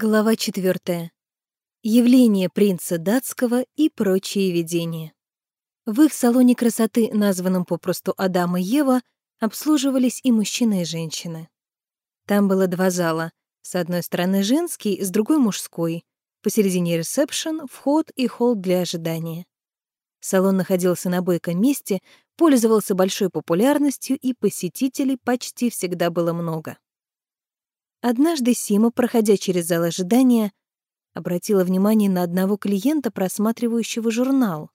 Глава четвертая. Явление принца датского и прочие видения. В их салоне красоты, названном попросту Адам и Ева, обслуживались и мужчины, и женщины. Там было два зала. С одной стороны женский, с другой — мужской. Посередине ресепшн, вход и холл для ожидания. Салон находился на бойком месте, пользовался большой популярностью, и посетителей почти всегда было много. Однажды Сима, проходя через зал ожидания, обратила внимание на одного клиента, просматривающего журнал.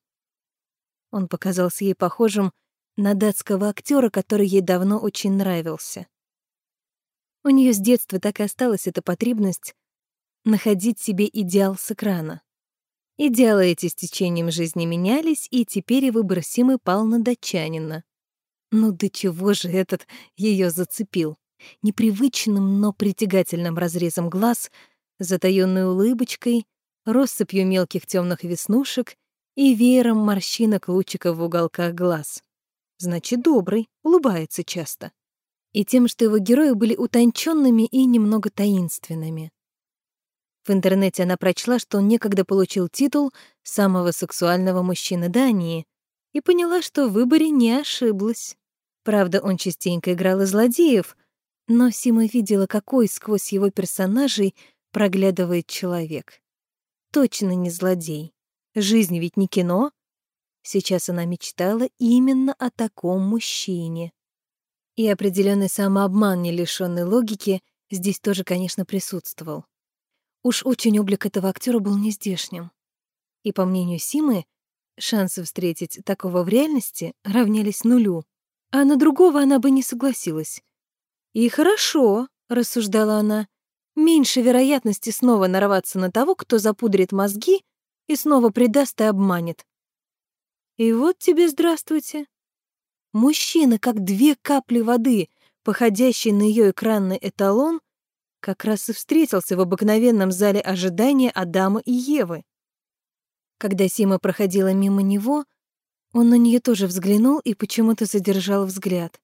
Он показался ей похожим на датского актера, который ей давно очень нравился. У нее с детства так и осталась эта потребность находить себе идеал с экрана. Идеалы эти с течением жизни менялись, и теперь и выбор Симы пал на датчанина. Ну до чего же этот ее зацепил? Непривычным, но притягательным разрезом глаз, затаённой улыбочкой, россыпью мелких темных веснушек и веером морщинок лучиков в уголках глаз. Значит, добрый, улыбается часто. И тем, что его герои были утонченными и немного таинственными. В интернете она прочла, что он некогда получил титул самого сексуального мужчины Дании и поняла, что в выборе не ошиблась. Правда, он частенько играл и злодеев, но Сима видела, какой сквозь его персонажей проглядывает человек. Точно не злодей. Жизнь ведь не кино. Сейчас она мечтала именно о таком мужчине. И определенный самообман, не лишённый логики, здесь тоже, конечно, присутствовал. Уж очень облик этого актера был нездешним. И, по мнению Симы, шансы встретить такого в реальности равнялись нулю. А на другого она бы не согласилась. «И хорошо», — рассуждала она, — «меньше вероятности снова нарваться на того, кто запудрит мозги и снова предаст и обманет». И вот тебе здравствуйте. Мужчина, как две капли воды, походящий на ее экранный эталон, как раз и встретился в обыкновенном зале ожидания Адама и Евы. Когда Сима проходила мимо него, он на нее тоже взглянул и почему-то задержал взгляд.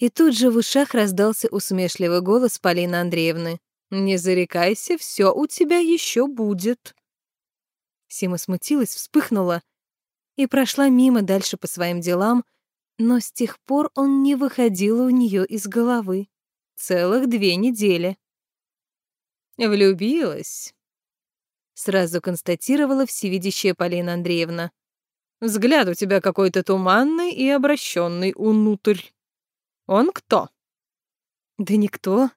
И тут же в ушах раздался усмешливый голос Полины Андреевны. «Не зарекайся, все у тебя еще будет». Сима смутилась, вспыхнула и прошла мимо дальше по своим делам, но с тех пор он не выходил у нее из головы. Целых две недели. «Влюбилась», — сразу констатировала всевидящая Полина Андреевна. «Взгляд у тебя какой-то туманный и обращенный унутрь». Он кто? Да никто.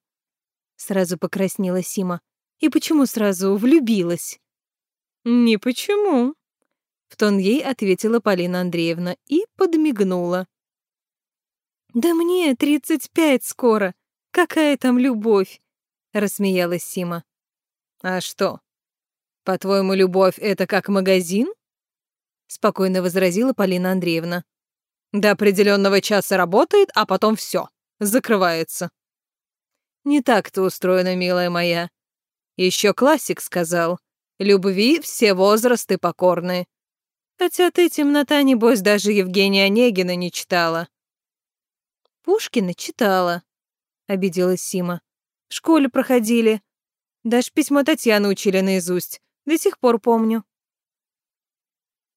Сразу покраснела Сима. И почему сразу влюбилась? Не почему. В тон ей ответила Полина Андреевна и подмигнула. Да мне тридцать пять скоро. Какая там любовь? Рассмеялась Сима. А что? По-твоему, любовь — это как магазин? Спокойно возразила Полина Андреевна. До определенного часа работает, а потом все, закрывается. Не так-то устроена, милая моя. Еще классик сказал, любви все возрасты покорны. Хотя ты, темнота, небось, даже Евгения Онегина не читала. Пушкина читала, обиделась Сима. В школе проходили. Даже письмо Татьяны учили наизусть. До сих пор помню.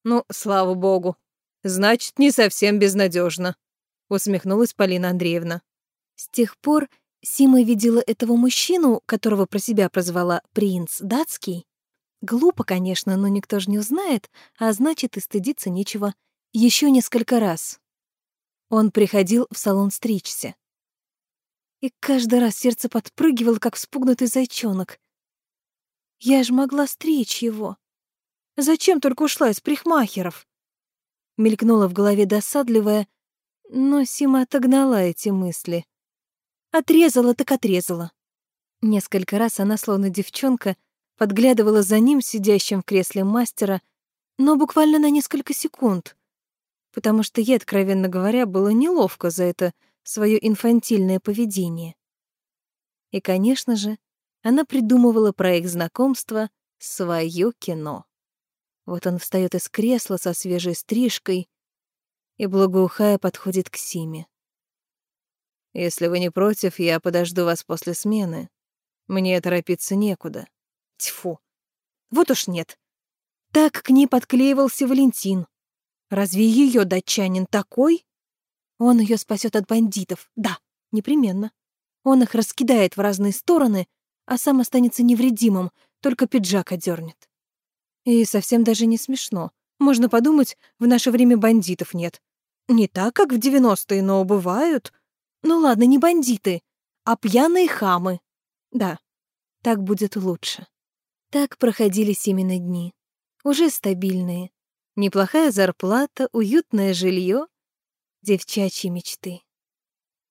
Ну, слава богу, Значит, не совсем безнадежно, усмехнулась Полина Андреевна. С тех пор Сима видела этого мужчину, которого про себя прозвала принц датский. Глупо, конечно, но никто же не узнает, а значит, и стыдиться нечего. Еще несколько раз. Он приходил в салон стричься. И каждый раз сердце подпрыгивало, как вспугнутый зайчонок. Я ж могла стричь его. Зачем только ушла из прихмахеров? Мелькнула в голове досадливая, но Сима отогнала эти мысли. Отрезала так отрезала. Несколько раз она, словно девчонка, подглядывала за ним, сидящим в кресле мастера, но буквально на несколько секунд, потому что ей, откровенно говоря, было неловко за это свое инфантильное поведение. И, конечно же, она придумывала про их знакомство свое кино. Вот он встает из кресла со свежей стрижкой и, благоухая, подходит к Симе. «Если вы не против, я подожду вас после смены. Мне торопиться некуда. Тьфу. Вот уж нет. Так к ней подклеивался Валентин. Разве ее датчанин такой? Он ее спасет от бандитов. Да, непременно. Он их раскидает в разные стороны, а сам останется невредимым, только пиджак одернет. И совсем даже не смешно. Можно подумать, в наше время бандитов нет. Не так, как в девяностые, но бывают. Ну ладно, не бандиты, а пьяные хамы. Да, так будет лучше. Так проходили именно дни. Уже стабильные. Неплохая зарплата, уютное жилье, девчачьи мечты.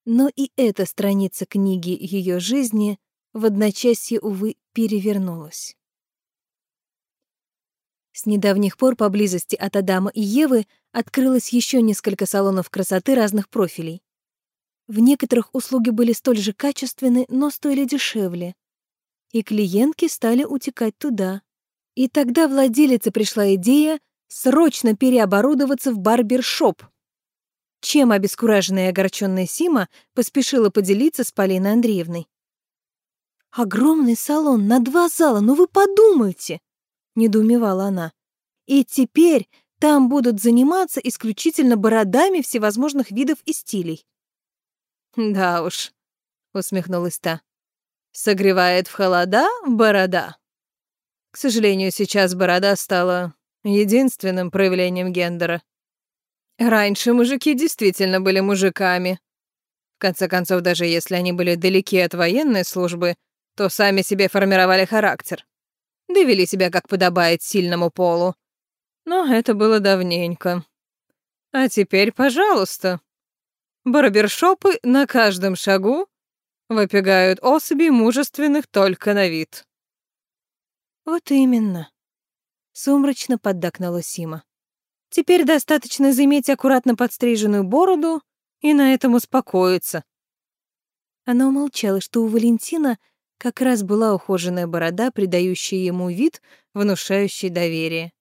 Но и эта страница книги ее жизни в одночасье, увы, перевернулась. С недавних пор поблизости от Адама и Евы открылось еще несколько салонов красоты разных профилей. В некоторых услуги были столь же качественны, но стоили дешевле. И клиентки стали утекать туда. И тогда владелице пришла идея срочно переоборудоваться в барбершоп. Чем обескураженная и огорченная Сима поспешила поделиться с Полиной Андреевной. «Огромный салон на два зала, ну вы подумайте!» — недоумевала она. «И теперь там будут заниматься исключительно бородами всевозможных видов и стилей». «Да уж», — усмехнулась та. «Согревает в холода борода». К сожалению, сейчас борода стала единственным проявлением гендера. Раньше мужики действительно были мужиками. В конце концов, даже если они были далеки от военной службы, то сами себе формировали характер да вели себя, как подобает сильному полу. Но это было давненько. А теперь, пожалуйста. Барбершопы на каждом шагу выпягают особей мужественных только на вид. Вот именно. Сумрачно поддакнула Сима. Теперь достаточно заиметь аккуратно подстриженную бороду и на этом успокоиться. Она умолчала, что у Валентина — как раз была ухоженная борода, придающая ему вид, внушающий доверие.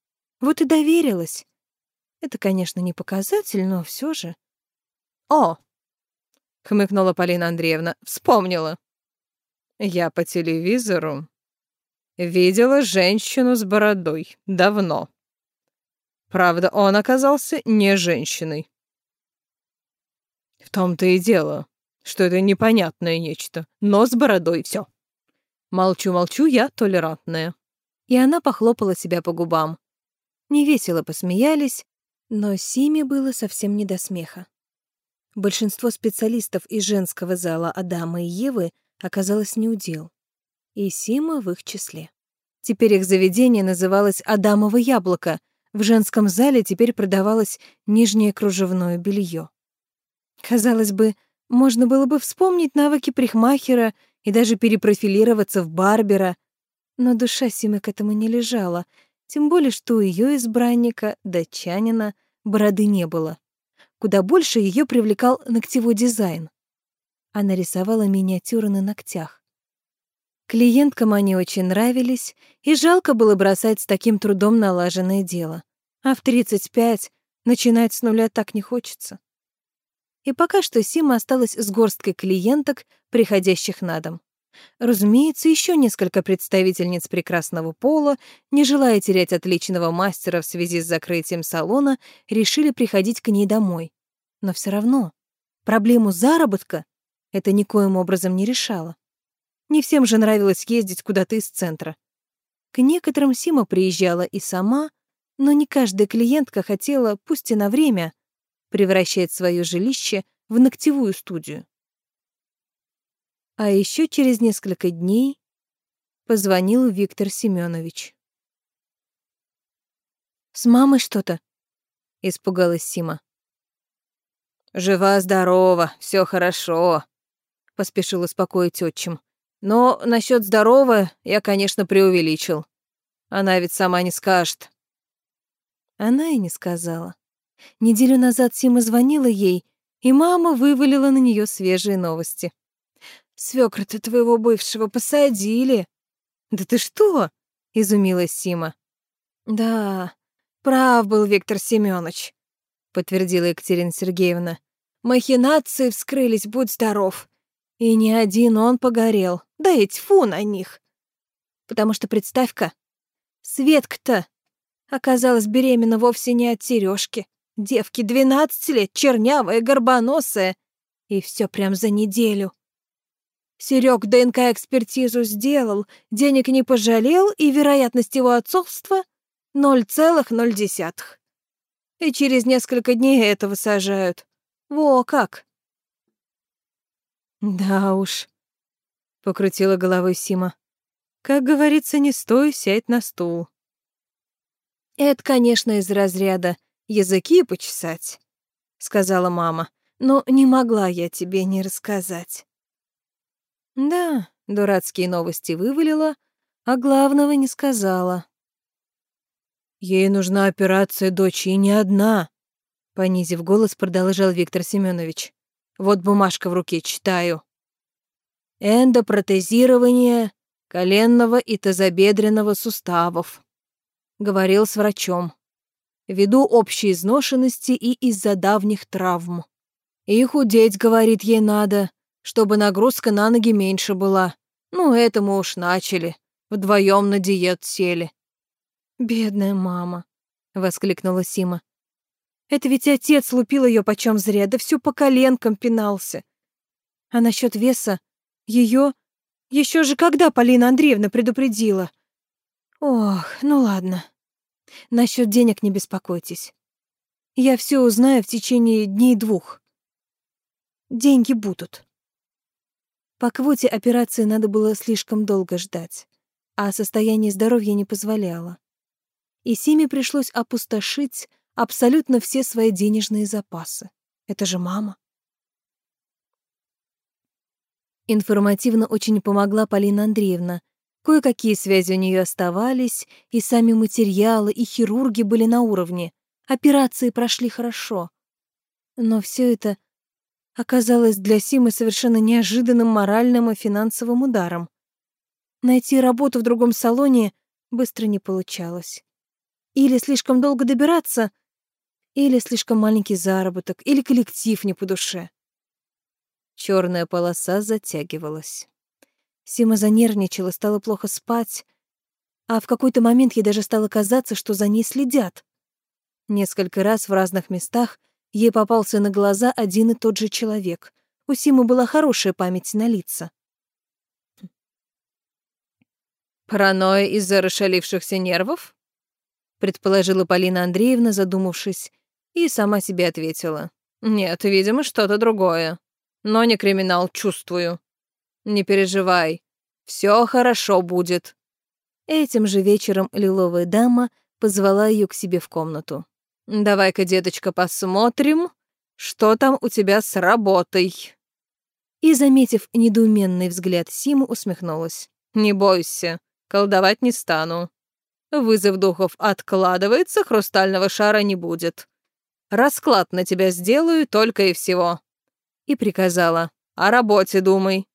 Вот и доверилась. Это, конечно, не показатель, но все же. «О!» — хмыкнула Полина Андреевна. «Вспомнила. Я по телевизору видела женщину с бородой. Давно. Правда, он оказался не женщиной. В том-то и дело, что это непонятное нечто, но с бородой все. Молчу-молчу, я толерантная. И она похлопала себя по губам. Невесело посмеялись, но Симе было совсем не до смеха. Большинство специалистов из женского зала Адама и Евы оказалось неудел. И Сима в их числе. Теперь их заведение называлось «Адамово яблоко», в женском зале теперь продавалось нижнее кружевное белье. Казалось бы, можно было бы вспомнить навыки прихмахера и даже перепрофилироваться в Барбера, но душа Симы к этому не лежала, тем более что у ее избранника, датчанина, бороды не было. Куда больше ее привлекал ногтевой дизайн. Она рисовала миниатюры на ногтях. Клиенткам они очень нравились, и жалко было бросать с таким трудом налаженное дело. А в 35 начинать с нуля так не хочется и пока что Сима осталась с горсткой клиенток, приходящих на дом. Разумеется, еще несколько представительниц прекрасного пола, не желая терять отличного мастера в связи с закрытием салона, решили приходить к ней домой. Но все равно проблему заработка это никоим образом не решало. Не всем же нравилось ездить куда-то из центра. К некоторым Сима приезжала и сама, но не каждая клиентка хотела, пусть и на время, превращает свое жилище в ногтевую студию. А еще через несколько дней позвонил Виктор Семенович. «С мамой что-то?» — испугалась Сима. «Жива-здорова, все хорошо», — поспешил успокоить отчим. «Но насчет здорового я, конечно, преувеличил. Она ведь сама не скажет». Она и не сказала. Неделю назад Сима звонила ей, и мама вывалила на нее свежие новости. «Свёкра-то твоего бывшего посадили!» «Да ты что?» — изумилась Сима. «Да, прав был Виктор Семёныч», — подтвердила Екатерина Сергеевна. «Махинации вскрылись, будь здоров. И не один он погорел. Да и тьфу на них. Потому что, представь-ка, Светка-то оказалась беременна вовсе не от Сережки. Девки 12 лет, чернявая, горбоносая. И все прям за неделю. Серег ДНК-экспертизу сделал, денег не пожалел, и вероятность его отцовства — 0,0. И через несколько дней этого сажают. Во как! Да уж, — покрутила головой Сима. Как говорится, не стой, сядь на стул. Это, конечно, из разряда языки почесать, сказала мама. Но не могла я тебе не рассказать. Да, дурацкие новости вывалила, а главного не сказала. Ей нужна операция дочь, и не одна, понизив голос, продолжал Виктор Семенович. Вот бумажка в руке читаю. Эндопротезирование коленного и тазобедренного суставов. Говорил с врачом. Ввиду общей изношенности и из-за давних травм. И худеть, говорит, ей надо, чтобы нагрузка на ноги меньше была. Ну, это мы уж начали. Вдвоем на диет сели. «Бедная мама», — воскликнула Сима. «Это ведь отец лупил ее почем зря, да всю по коленкам пинался. А насчет веса, ее еще же когда Полина Андреевна предупредила? Ох, ну ладно. Насчет денег не беспокойтесь. Я все узнаю в течение дней двух. Деньги будут. По квоте операции надо было слишком долго ждать, а состояние здоровья не позволяло. И Симе пришлось опустошить абсолютно все свои денежные запасы. Это же мама. Информативно очень помогла Полина Андреевна. Кое-какие связи у нее оставались, и сами материалы, и хирурги были на уровне. Операции прошли хорошо. Но все это оказалось для Симы совершенно неожиданным моральным и финансовым ударом. Найти работу в другом салоне быстро не получалось. Или слишком долго добираться, или слишком маленький заработок, или коллектив не по душе. Черная полоса затягивалась. Сима занервничала, стала плохо спать, а в какой-то момент ей даже стало казаться, что за ней следят. Несколько раз в разных местах ей попался на глаза один и тот же человек. У Симы была хорошая память на лица. «Паранойя из-за расшалившихся нервов?» предположила Полина Андреевна, задумавшись, и сама себе ответила. «Нет, видимо, что-то другое но не криминал чувствую. Не переживай, все хорошо будет». Этим же вечером лиловая дама позвала ее к себе в комнату. «Давай-ка, деточка, посмотрим, что там у тебя с работой». И, заметив недоуменный взгляд Симы, усмехнулась. «Не бойся, колдовать не стану. Вызов духов откладывается, хрустального шара не будет. Расклад на тебя сделаю только и всего и приказала «О работе думай».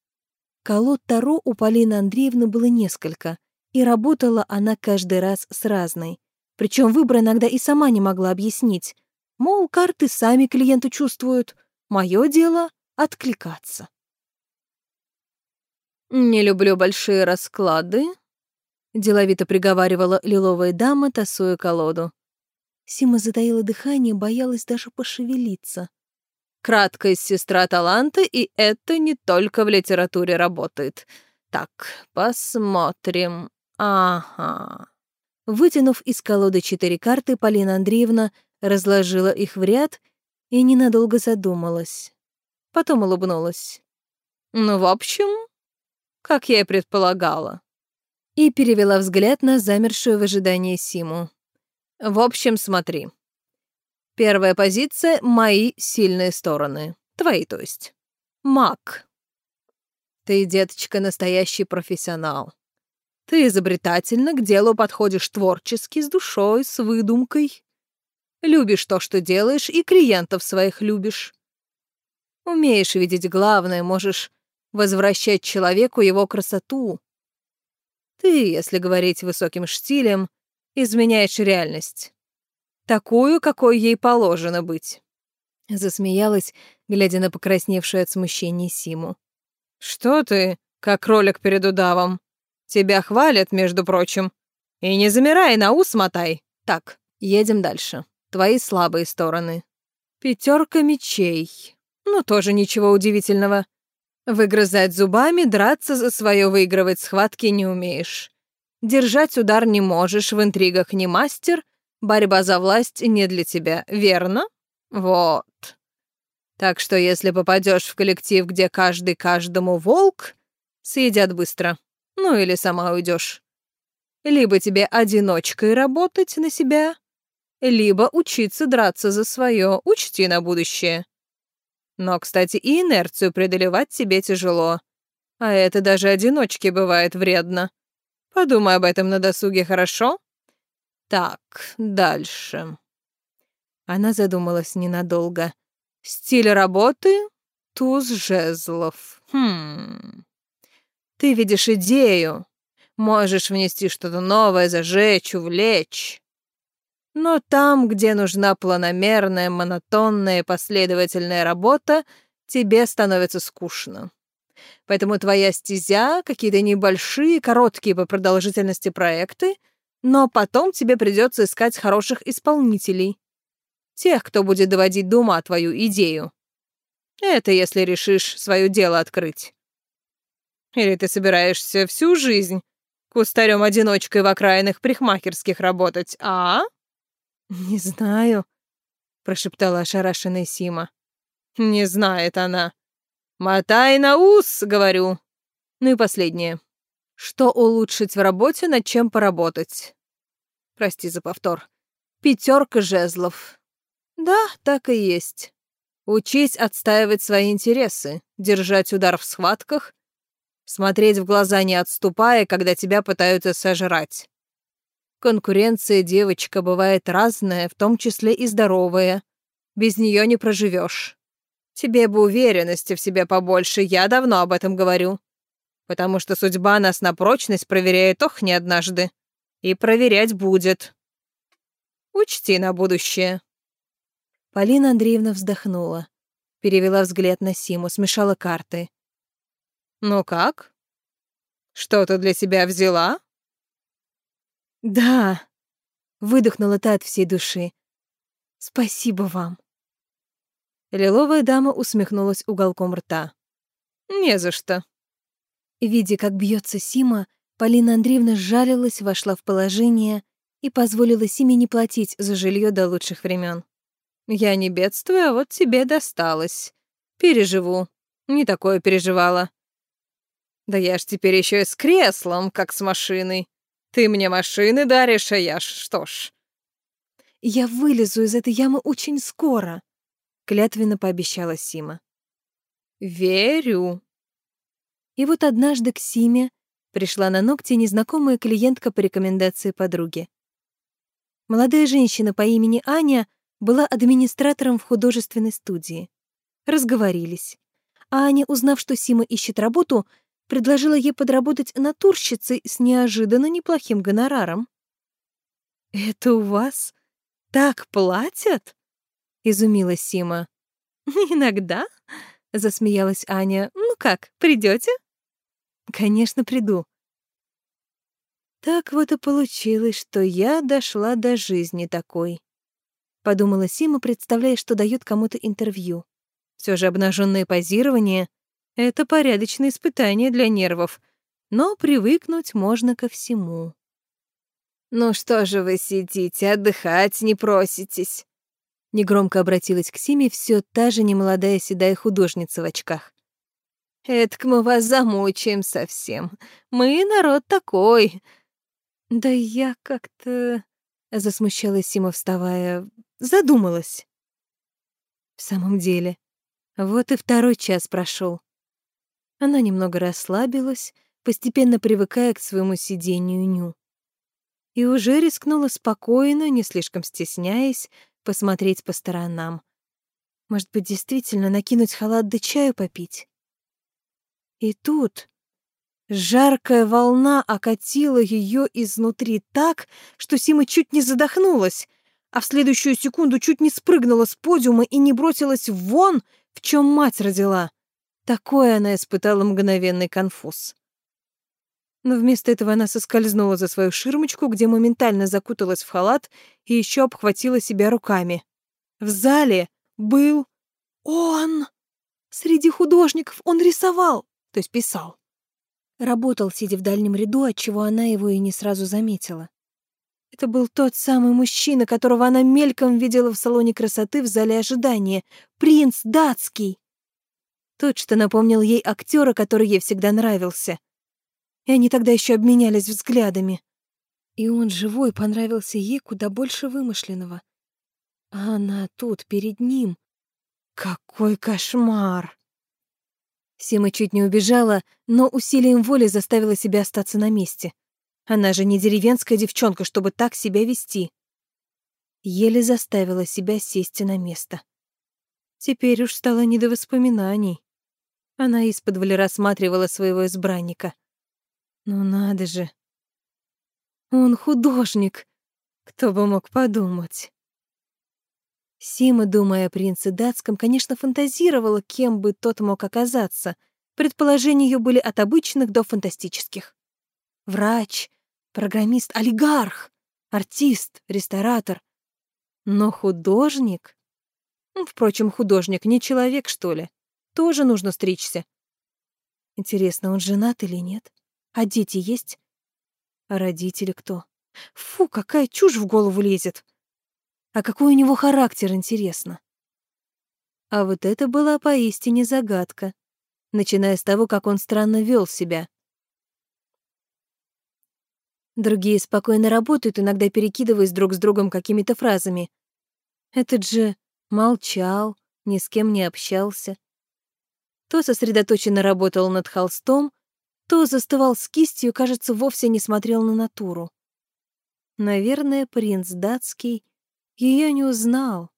Колод Таро у Полины Андреевны было несколько, и работала она каждый раз с разной. Причем выбор иногда и сама не могла объяснить. Мол, карты сами клиенту чувствуют. Мое дело — откликаться. «Не люблю большие расклады», — деловито приговаривала лиловая дама, тасуя колоду. Сима затаила дыхание, боялась даже пошевелиться. Краткость сестра таланта, и это не только в литературе работает. Так, посмотрим. Ага. Вытянув из колоды четыре карты, Полина Андреевна разложила их в ряд и ненадолго задумалась. Потом улыбнулась. «Ну, в общем, как я и предполагала». И перевела взгляд на замершую в ожидании Симу. «В общем, смотри. Первая позиция — мои сильные стороны. Твои, то есть. Маг. Ты, деточка, настоящий профессионал. Ты изобретательно, к делу подходишь творчески, с душой, с выдумкой. Любишь то, что делаешь, и клиентов своих любишь. Умеешь видеть главное, можешь возвращать человеку его красоту. Ты, если говорить высоким штилем, изменяешь реальность такую, какой ей положено быть. Засмеялась, глядя на покрасневшую от смущения Симу. Что ты, как кролик перед удавом? Тебя хвалят, между прочим. И не замирай, на ус мотай. Так, едем дальше. Твои слабые стороны. Пятерка мечей. Ну, тоже ничего удивительного. Выгрызать зубами, драться за свое выигрывать схватки не умеешь. Держать удар не можешь, в интригах не мастер, борьба за власть не для тебя, верно? Вот. Так что если попадешь в коллектив, где каждый каждому волк, съедят быстро. Ну или сама уйдешь. Либо тебе одиночкой работать на себя, либо учиться драться за свое, учти на будущее. Но, кстати, и инерцию преодолевать тебе тяжело. А это даже одиночке бывает вредно. Подумай об этом на досуге, хорошо? Так, дальше. Она задумалась ненадолго. Стиль работы — туз жезлов. Хм. Ты видишь идею. Можешь внести что-то новое, зажечь, увлечь. Но там, где нужна планомерная, монотонная, последовательная работа, тебе становится скучно. Поэтому твоя стезя — какие-то небольшие, короткие по продолжительности проекты, но потом тебе придется искать хороших исполнителей. Тех, кто будет доводить до ума твою идею. Это если решишь свое дело открыть. Или ты собираешься всю жизнь кустарем-одиночкой в окраинах прихмахерских работать, а? «Не знаю», — прошептала ошарашенная Сима. «Не знает она. Мотай на ус, говорю. Ну и последнее. Что улучшить в работе, над чем поработать? Прости за повтор. Пятерка жезлов. Да, так и есть. Учись отстаивать свои интересы, держать удар в схватках, смотреть в глаза не отступая, когда тебя пытаются сожрать. Конкуренция, девочка, бывает разная, в том числе и здоровая. Без нее не проживешь. Тебе бы уверенности в себе побольше, я давно об этом говорю. Потому что судьба нас на прочность проверяет ох не однажды. И проверять будет. Учти на будущее. Полина Андреевна вздохнула. Перевела взгляд на Симу, смешала карты. «Ну как? Что ты для себя взяла?» «Да», — выдохнула та от всей души. «Спасибо вам». Лиловая дама усмехнулась уголком рта. «Не за что». Видя, как бьется Сима, Полина Андреевна сжалилась, вошла в положение и позволила Симе не платить за жилье до лучших времен. «Я не бедствую, а вот тебе досталось. Переживу. Не такое переживала. Да я ж теперь еще и с креслом, как с машиной. Ты мне машины даришь, а я ж что ж. Я вылезу из этой ямы очень скоро, клятвенно пообещала Сима. Верю. И вот однажды к Симе пришла на ногти незнакомая клиентка по рекомендации подруги. Молодая женщина по имени Аня была администратором в художественной студии. Разговорились. А Аня, узнав, что Сима ищет работу, предложила ей подработать натурщицей с неожиданно неплохим гонораром. «Это у вас так платят?» — изумилась Сима. «Иногда», — засмеялась Аня. «Ну как, придете? «Конечно, приду». «Так вот и получилось, что я дошла до жизни такой», — подумала Сима, представляя, что дает кому-то интервью. Все же обнаженное позирование это порядочное испытание для нервов, но привыкнуть можно ко всему. «Ну что же вы сидите, отдыхать не проситесь?» Негромко обратилась к Симе все та же немолодая седая художница в очках. «Эдак мы вас замучаем совсем. Мы народ такой». «Да я как-то...» — засмущалась Сима, вставая. Задумалась. В самом деле, вот и второй час прошел. Она немного расслабилась, постепенно привыкая к своему сидению ню. И уже рискнула спокойно, не слишком стесняясь, посмотреть по сторонам. Может быть, действительно накинуть халат да чаю попить? И тут жаркая волна окатила ее изнутри так, что Сима чуть не задохнулась, а в следующую секунду чуть не спрыгнула с подиума и не бросилась вон, в чем мать родила. Такое она испытала мгновенный конфуз. Но вместо этого она соскользнула за свою ширмочку, где моментально закуталась в халат и еще обхватила себя руками. В зале был он! Среди художников он рисовал, то есть писал. Работал, сидя в дальнем ряду, отчего она его и не сразу заметила. Это был тот самый мужчина, которого она мельком видела в салоне красоты в зале ожидания. Принц датский. Тот, что напомнил ей актера, который ей всегда нравился. И они тогда еще обменялись взглядами. И он живой понравился ей куда больше вымышленного. А она тут, перед ним. Какой кошмар! Сима чуть не убежала, но усилием воли заставила себя остаться на месте. Она же не деревенская девчонка, чтобы так себя вести. Еле заставила себя сесть на место. Теперь уж стало не до воспоминаний. Она из-под рассматривала своего избранника. Ну надо же. Он художник. Кто бы мог подумать. Сима, думая о принце датском, конечно, фантазировала, кем бы тот мог оказаться. Предположения ее были от обычных до фантастических. Врач, программист, олигарх, артист, ресторатор. Но художник? Впрочем, художник не человек, что ли? Тоже нужно стричься. Интересно, он женат или нет? А дети есть? А родители кто? Фу, какая чушь в голову лезет. А какой у него характер, интересно? А вот это была поистине загадка, начиная с того, как он странно вел себя. Другие спокойно работают, иногда перекидываясь друг с другом какими-то фразами. Этот же молчал, ни с кем не общался. То сосредоточенно работал над холстом, то застывал с кистью, кажется, вовсе не смотрел на натуру. Наверное, принц датский ее не узнал.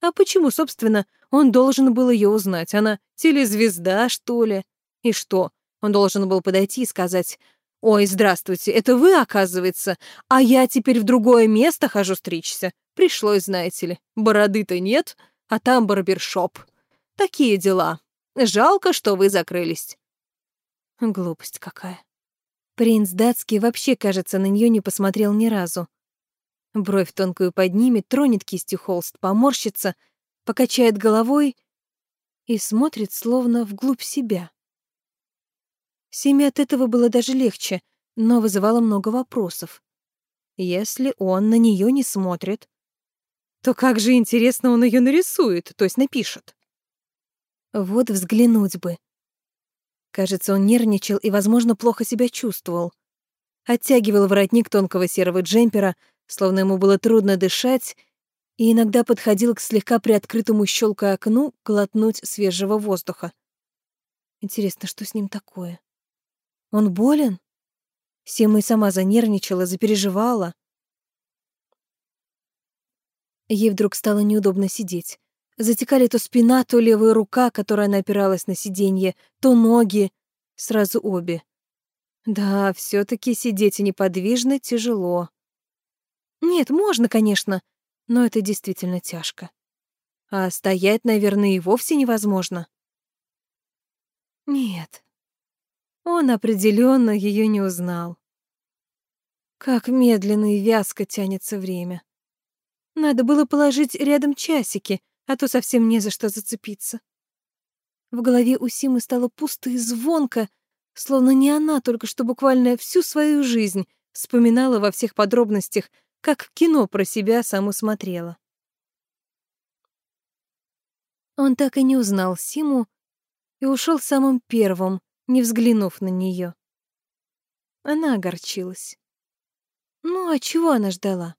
А почему, собственно, он должен был ее узнать? Она телезвезда, что ли? И что? Он должен был подойти и сказать, «Ой, здравствуйте, это вы, оказывается, а я теперь в другое место хожу стричься. Пришлось, знаете ли, бороды-то нет, а там барбершоп. Такие дела. Жалко, что вы закрылись». Глупость какая. Принц датский вообще, кажется, на нее не посмотрел ни разу. Бровь тонкую поднимет, тронет кистью холст, поморщится, покачает головой и смотрит словно вглубь себя. Семе от этого было даже легче, но вызывало много вопросов. Если он на нее не смотрит, то как же интересно он ее нарисует, то есть напишет. Вот взглянуть бы. Кажется, он нервничал и, возможно, плохо себя чувствовал. Оттягивал воротник тонкого серого джемпера, словно ему было трудно дышать, и иногда подходил к слегка приоткрытому щелкой окну глотнуть свежего воздуха. Интересно, что с ним такое? Он болен? Сема и сама занервничала, запереживала. Ей вдруг стало неудобно сидеть. Затекали то спина, то левая рука, которая она опиралась на сиденье, то ноги, сразу обе. Да, все таки сидеть неподвижно тяжело. Нет, можно, конечно, но это действительно тяжко. А стоять, наверное, и вовсе невозможно. Нет. Он определенно ее не узнал. Как медленно и вязко тянется время. Надо было положить рядом часики, а то совсем не за что зацепиться. В голове у Симы стало пусто и звонко, словно не она только что буквально всю свою жизнь вспоминала во всех подробностях как кино про себя саму смотрела. Он так и не узнал Симу и ушел самым первым, не взглянув на нее. Она огорчилась. Ну, а чего она ждала?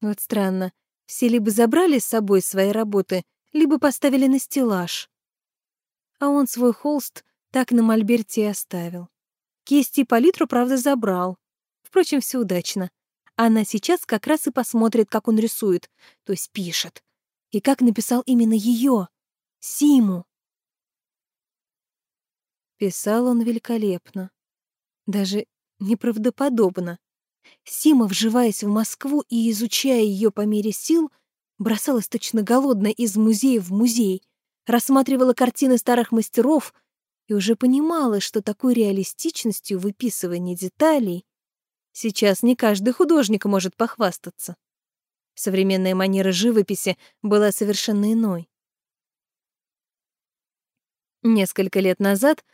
Вот странно, все либо забрали с собой свои работы, либо поставили на стеллаж. А он свой холст так на мольберте и оставил. Кисти и палитру, правда, забрал. Впрочем, все удачно. Она сейчас как раз и посмотрит, как он рисует, то есть пишет. И как написал именно ее, Симу. Писал он великолепно. Даже неправдоподобно. Сима, вживаясь в Москву и изучая ее по мере сил, бросалась точно голодная из музея в музей, рассматривала картины старых мастеров и уже понимала, что такой реалистичностью выписывания деталей сейчас не каждый художник может похвастаться. Современная манера живописи была совершенно иной. Несколько лет назад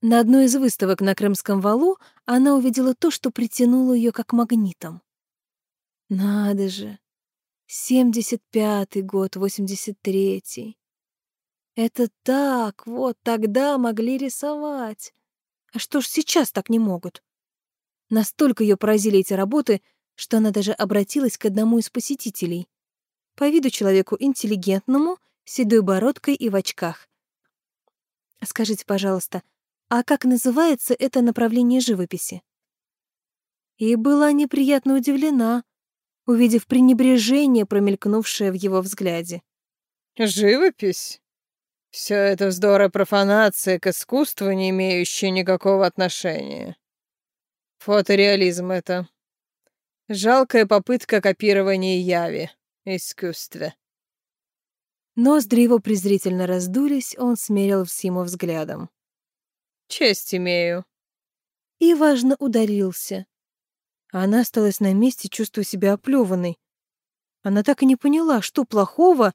на одной из выставок на Крымском валу она увидела то, что притянуло ее как магнитом. Надо же! 75-й год, 83-й. Это так, вот тогда могли рисовать. А что ж сейчас так не могут? Настолько ее поразили эти работы, что она даже обратилась к одному из посетителей. По виду человеку интеллигентному, седой бородкой и в очках. Скажите, пожалуйста, а как называется это направление живописи? И была неприятно удивлена, увидев пренебрежение, промелькнувшее в его взгляде. «Живопись? Все это вздор и профанация к искусству, не имеющие никакого отношения. Фотореализм это. Жалкая попытка копирования яви. Искусства. Ноздри его презрительно раздулись, он смерил Симу взглядом. «Честь имею». И, важно, ударился. Она осталась на месте, чувствуя себя оплеванной. Она так и не поняла, что плохого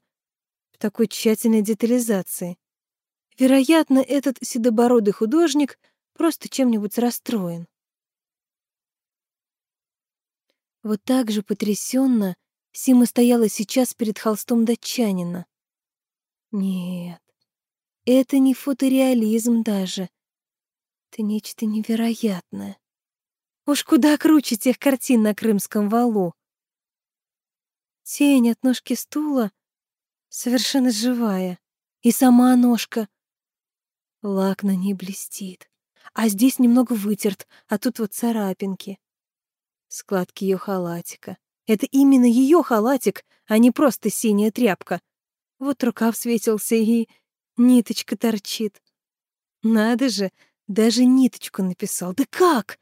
в такой тщательной детализации. Вероятно, этот седобородый художник просто чем-нибудь расстроен. Вот так же потрясенно Сима стояла сейчас перед холстом датчанина. Нет, это не фотореализм даже. Это нечто невероятное. Уж куда круче тех картин на Крымском валу. Тень от ножки стула совершенно живая. И сама ножка. Лак на ней блестит. А здесь немного вытерт, а тут вот царапинки складки ее халатика. Это именно ее халатик, а не просто синяя тряпка. Вот рукав светился и ниточка торчит. Надо же, даже ниточку написал. Да как?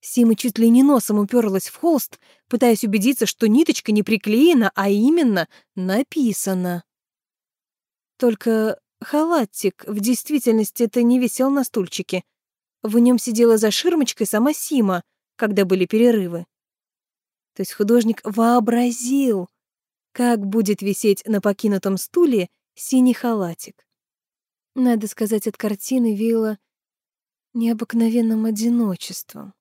Сима чуть ли не носом уперлась в холст, пытаясь убедиться, что ниточка не приклеена, а именно написано. Только халатик в действительности это не висел на стульчике. В нем сидела за ширмочкой сама Сима, когда были перерывы. То есть художник вообразил, как будет висеть на покинутом стуле синий халатик. Надо сказать, от картины веяло необыкновенным одиночеством.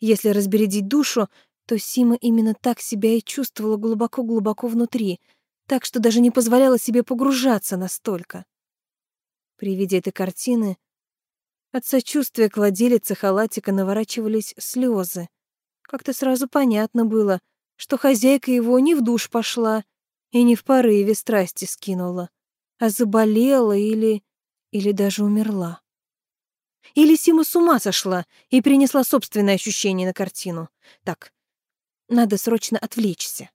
Если разбередить душу, то Сима именно так себя и чувствовала глубоко-глубоко внутри, так что даже не позволяла себе погружаться настолько. При виде этой картины от сочувствия к владелице халатика наворачивались слезы. Как-то сразу понятно было, что хозяйка его не в душ пошла и не в порыве страсти скинула, а заболела или... или даже умерла. Или Сима с ума сошла и принесла собственное ощущение на картину. Так, надо срочно отвлечься.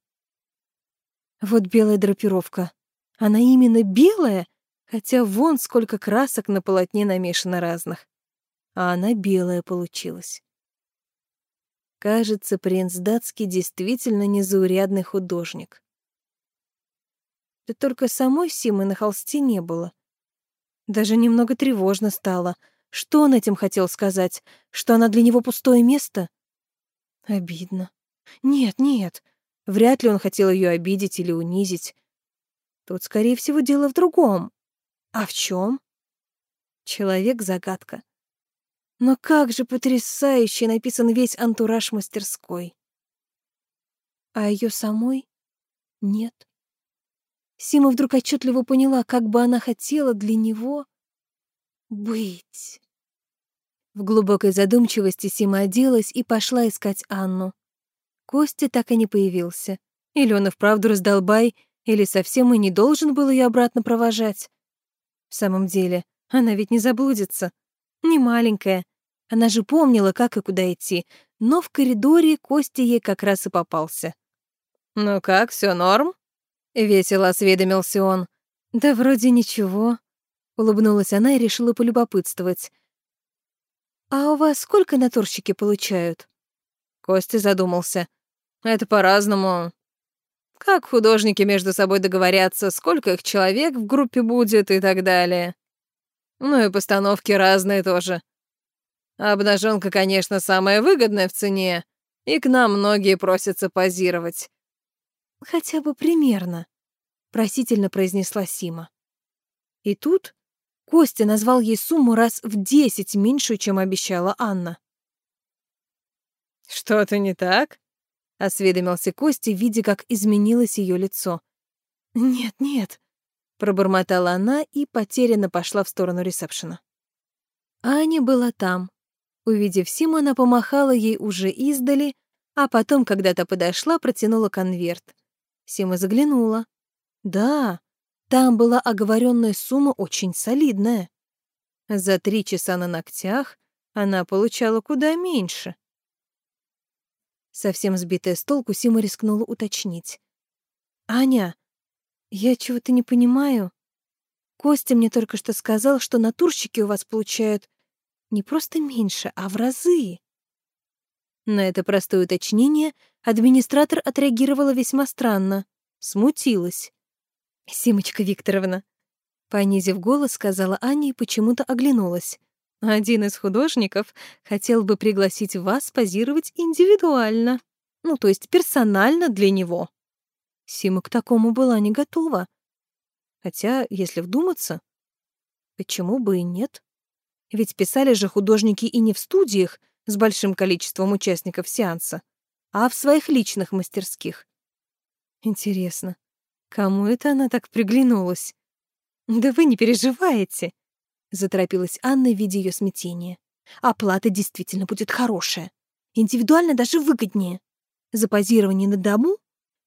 Вот белая драпировка. Она именно белая, хотя вон сколько красок на полотне намешано разных. А она белая получилась. Кажется, принц датский действительно незаурядный художник. Да только самой Симы на холсте не было. Даже немного тревожно стало. Что он этим хотел сказать? Что она для него пустое место? Обидно. Нет, нет. Вряд ли он хотел ее обидеть или унизить. Тут, скорее всего, дело в другом. А в чем? Человек-загадка. Но как же потрясающе написан весь антураж мастерской. А ее самой нет. Сима вдруг отчетливо поняла, как бы она хотела для него быть. В глубокой задумчивости Сима оделась и пошла искать Анну. Костя так и не появился. Или он и вправду раздолбай, или совсем и не должен был ее обратно провожать. В самом деле, она ведь не заблудится. Не маленькая. Она же помнила, как и куда идти. Но в коридоре Костя ей как раз и попался. «Ну как, все норм?» — весело осведомился он. «Да вроде ничего», — улыбнулась она и решила полюбопытствовать. «А у вас сколько натурщики получают?» Костя задумался. «Это по-разному. Как художники между собой договорятся, сколько их человек в группе будет и так далее. Ну и постановки разные тоже. Обнаженка, конечно, самая выгодная в цене, и к нам многие просятся позировать. Хотя бы примерно, просительно произнесла Сима. И тут Костя назвал ей сумму раз в десять меньше, чем обещала Анна. «Что-то не так?» — осведомился Костя, видя, как изменилось ее лицо. «Нет, нет», — пробормотала она и потерянно пошла в сторону ресепшена. Аня была там. Увидев Симу, она помахала ей уже издали, а потом, когда то подошла, протянула конверт. Сима заглянула. Да, там была оговоренная сумма очень солидная. За три часа на ногтях она получала куда меньше. Совсем сбитая с толку, Сима рискнула уточнить. «Аня, я чего-то не понимаю. Костя мне только что сказал, что натурщики у вас получают не просто меньше, а в разы». На это простое уточнение администратор отреагировала весьма странно, смутилась. «Симочка Викторовна», — понизив голос, сказала Аня и почему-то оглянулась. Один из художников хотел бы пригласить вас позировать индивидуально. Ну, то есть персонально для него. Сима к такому была не готова. Хотя, если вдуматься, почему бы и нет? Ведь писали же художники и не в студиях с большим количеством участников сеанса, а в своих личных мастерских. Интересно, кому это она так приглянулась? Да вы не переживаете, заторопилась Анна, видя ее смятение. Оплата действительно будет хорошая. Индивидуально даже выгоднее. За позирование на дому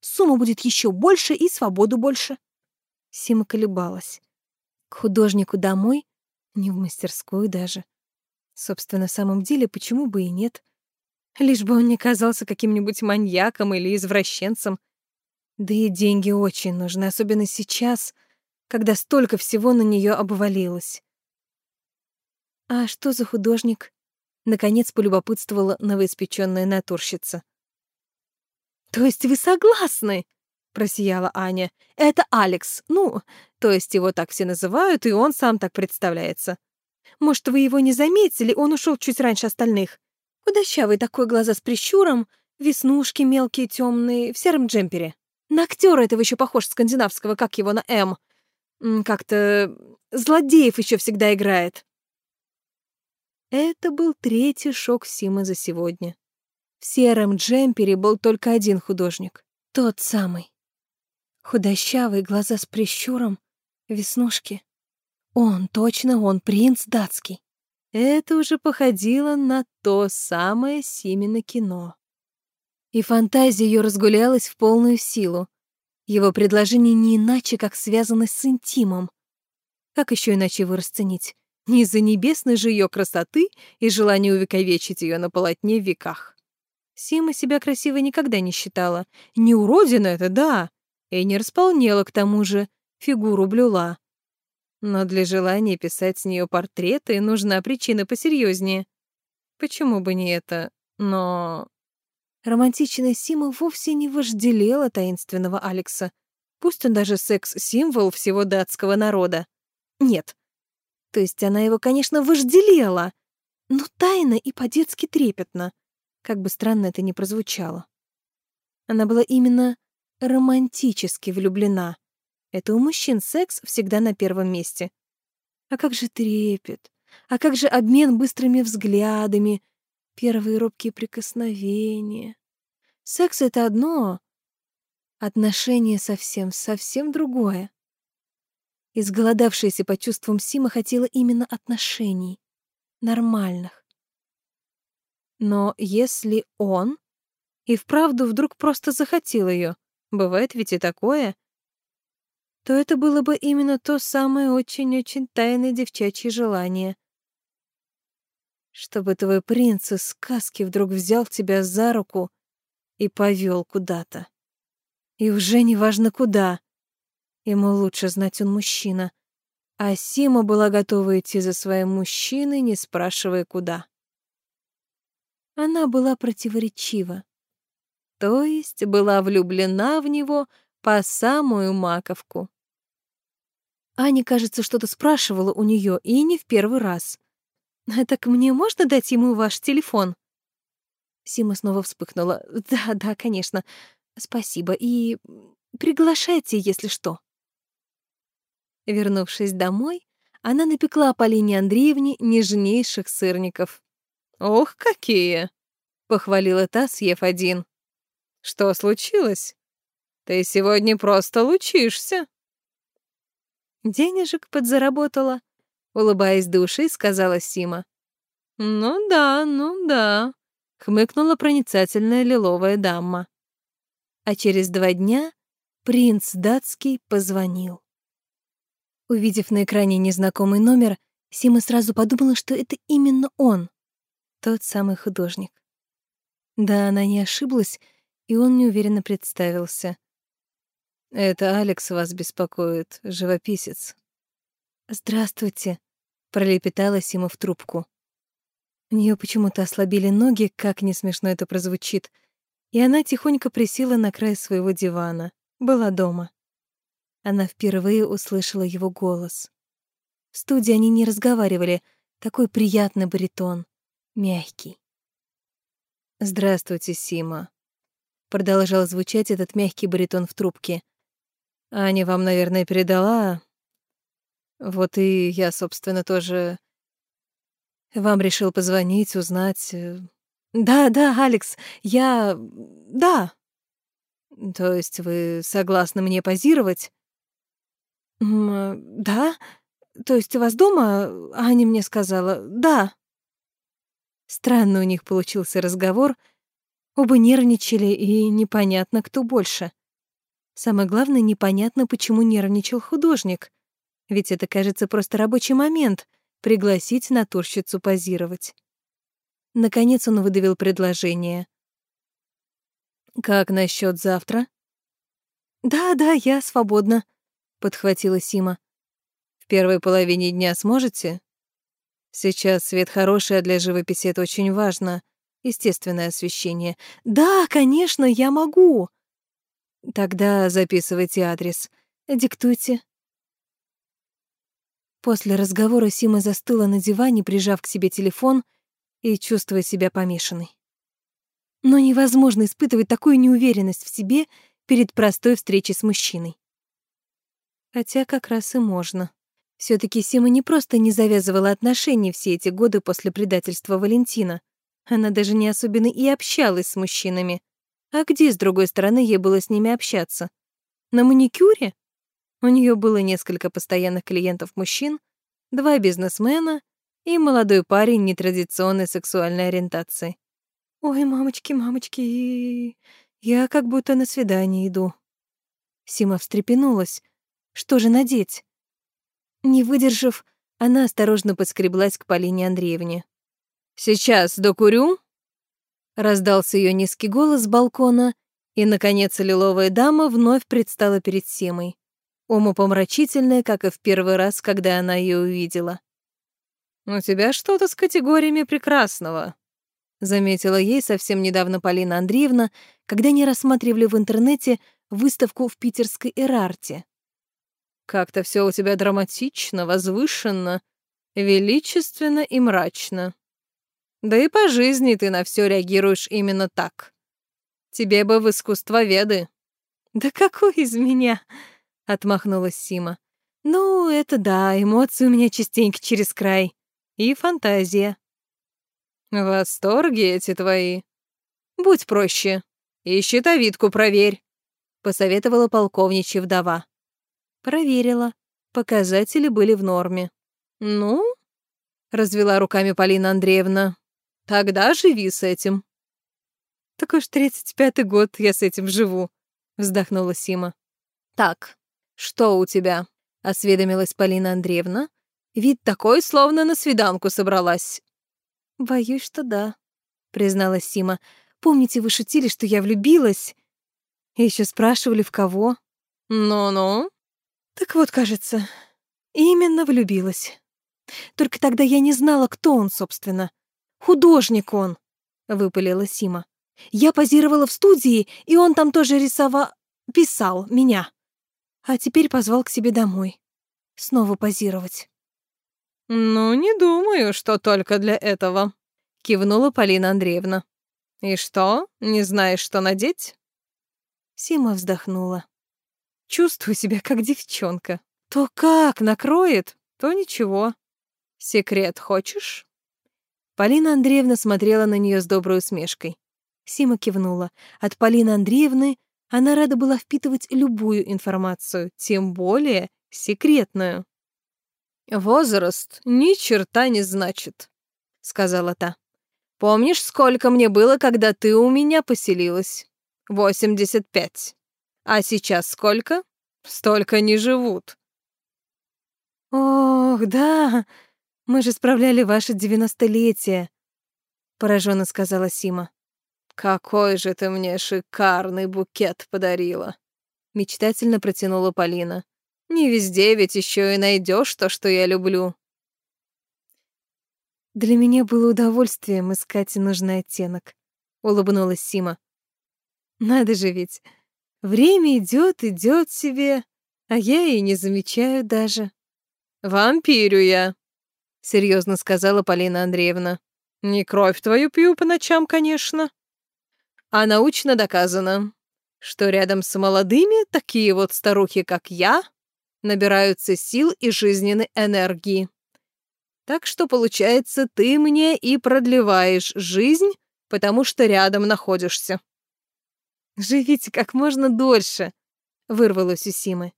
сумма будет еще больше и свободу больше. Сима колебалась. К художнику домой, не в мастерскую даже. Собственно, в самом деле, почему бы и нет? Лишь бы он не казался каким-нибудь маньяком или извращенцем. Да и деньги очень нужны, особенно сейчас, когда столько всего на нее обвалилось. «А что за художник?» Наконец полюбопытствовала новоиспечённая натурщица. «То есть вы согласны?» — просияла Аня. «Это Алекс. Ну, то есть его так все называют, и он сам так представляется. Может, вы его не заметили, он ушел чуть раньше остальных. Худощавый такой, глаза с прищуром, веснушки мелкие, темные, в сером джемпере. На актера этого еще похож скандинавского, как его на М. Как-то злодеев еще всегда играет. Это был третий шок Симы за сегодня. В сером джемпере был только один художник. Тот самый. Худощавый, глаза с прищуром, веснушки. Он, точно он, принц датский. Это уже походило на то самое Симино кино. И фантазия ее разгулялась в полную силу. Его предложение не иначе, как связано с интимом. Как еще иначе его расценить? Не из-за небесной же ее красоты и желания увековечить ее на полотне в веках. Сима себя красивой никогда не считала. Не уродина это, да, и не располнела к тому же, фигуру блюла. Но для желания писать с нее портреты нужна причина посерьезнее. Почему бы не это? Но... Романтичная Сима вовсе не вожделела таинственного Алекса. Пусть он даже секс-символ всего датского народа. Нет, то есть она его, конечно, вожделела, но тайно и по-детски трепетно, как бы странно это ни прозвучало. Она была именно романтически влюблена. Это у мужчин секс всегда на первом месте. А как же трепет? А как же обмен быстрыми взглядами, первые робкие прикосновения? Секс — это одно, отношения совсем, совсем другое. Изголодавшаяся по чувствам Сима хотела именно отношений. Нормальных. Но если он и вправду вдруг просто захотел ее, бывает ведь и такое, то это было бы именно то самое очень-очень тайное девчачье желание. Чтобы твой принц из сказки вдруг взял тебя за руку и повел куда-то. И уже не важно куда. Ему лучше знать, он мужчина. А Сима была готова идти за своим мужчиной, не спрашивая, куда. Она была противоречива. То есть была влюблена в него, По самую маковку. Аня, кажется, что-то спрашивала у нее и не в первый раз. «Так мне можно дать ему ваш телефон?» Сима снова вспыхнула. «Да, да, конечно. Спасибо. И приглашайте, если что». Вернувшись домой, она напекла Полине Андреевне нежнейших сырников. «Ох, какие!» — похвалила та, съев один. «Что случилось? Ты сегодня просто лучишься». Денежек подзаработала, улыбаясь души, сказала Сима. Ну да, ну да, хмыкнула проницательная лиловая дама. А через два дня принц датский позвонил. Увидев на экране незнакомый номер, Сима сразу подумала, что это именно он, тот самый художник. Да, она не ошиблась, и он неуверенно представился. Это Алекс вас беспокоит, живописец. Здравствуйте, пролепетала Сима в трубку. У нее почему-то ослабели ноги, как не смешно это прозвучит, и она тихонько присела на край своего дивана. Была дома. Она впервые услышала его голос. В студии они не разговаривали, такой приятный баритон, мягкий. «Здравствуйте, Сима», — продолжал звучать этот мягкий баритон в трубке. Аня вам, наверное, передала. Вот и я, собственно, тоже вам решил позвонить, узнать. Э, да, да, Алекс, я... Да. То есть вы согласны мне позировать? Да. То есть у вас дома, Аня мне сказала, да. Странно у них получился разговор. Оба нервничали, и непонятно, кто больше. Самое главное, непонятно, почему нервничал художник. Ведь это, кажется, просто рабочий момент — пригласить натурщицу позировать. Наконец он выдавил предложение. «Как насчет завтра?» «Да, да, я свободна», — подхватила Сима. «В первой половине дня сможете?» «Сейчас свет хороший, а для живописи это очень важно. Естественное освещение». «Да, конечно, я могу», Тогда записывайте адрес. Диктуйте. После разговора Сима застыла на диване, прижав к себе телефон и чувствуя себя помешанной. Но невозможно испытывать такую неуверенность в себе перед простой встречей с мужчиной. Хотя как раз и можно. все таки Сима не просто не завязывала отношения все эти годы после предательства Валентина. Она даже не особенно и общалась с мужчинами. А где, с другой стороны, ей было с ними общаться? На маникюре? У нее было несколько постоянных клиентов-мужчин, два бизнесмена и молодой парень нетрадиционной сексуальной ориентации. «Ой, мамочки, мамочки, я как будто на свидание иду». Сима встрепенулась. Что же надеть? Не выдержав, она осторожно подскреблась к Полине Андреевне. «Сейчас докурю, Раздался ее низкий голос с балкона, и, наконец, лиловая дама вновь предстала перед Симой. Умопомрачительная, как и в первый раз, когда она ее увидела. «У тебя что-то с категориями прекрасного», — заметила ей совсем недавно Полина Андреевна, когда они рассматривали в интернете выставку в питерской Эрарте. «Как-то все у тебя драматично, возвышенно, величественно и мрачно». Да и по жизни ты на все реагируешь именно так. Тебе бы в искусство веды. Да какой из меня? Отмахнулась Сима. Ну, это да, эмоции у меня частенько через край. И фантазия. Восторги эти твои. Будь проще. И щитовидку проверь, посоветовала полковничья вдова. Проверила. Показатели были в норме. Ну, развела руками Полина Андреевна. Тогда живи с этим. Так уж тридцать пятый год я с этим живу, вздохнула Сима. Так, что у тебя? осведомилась Полина Андреевна. Вид такой, словно на свиданку собралась. Боюсь, что да, призналась Сима. Помните, вы шутили, что я влюбилась? И еще спрашивали, в кого? Ну-ну. Так вот, кажется, именно влюбилась. Только тогда я не знала, кто он, собственно. Художник он, выпалила Сима. Я позировала в студии, и он там тоже рисовал. писал меня. А теперь позвал к себе домой. Снова позировать. «Ну, не думаю, что только для этого», — кивнула Полина Андреевна. «И что, не знаешь, что надеть?» Сима вздохнула. «Чувствую себя как девчонка. То как накроет, то ничего. Секрет хочешь?» Полина Андреевна смотрела на нее с доброй усмешкой. Сима кивнула. От Полины Андреевны она рада была впитывать любую информацию, тем более секретную. «Возраст ни черта не значит», — сказала та. «Помнишь, сколько мне было, когда ты у меня поселилась? Восемьдесят пять. А сейчас сколько? Столько не живут». «Ох, да, мы же справляли ваше девяностолетие», — пораженно сказала Сима. «Какой же ты мне шикарный букет подарила!» Мечтательно протянула Полина. Не везде ведь еще и найдешь то, что я люблю. Для меня было удовольствием искать нужный оттенок, улыбнулась Сима. Надо же ведь. Время идет, идет себе, а я и не замечаю даже. Вампирю я, серьезно сказала Полина Андреевна. Не кровь твою пью по ночам, конечно. А научно доказано, что рядом с молодыми такие вот старухи, как я, набираются сил и жизненной энергии. Так что, получается, ты мне и продлеваешь жизнь, потому что рядом находишься. «Живите как можно дольше», — вырвалось у Симы.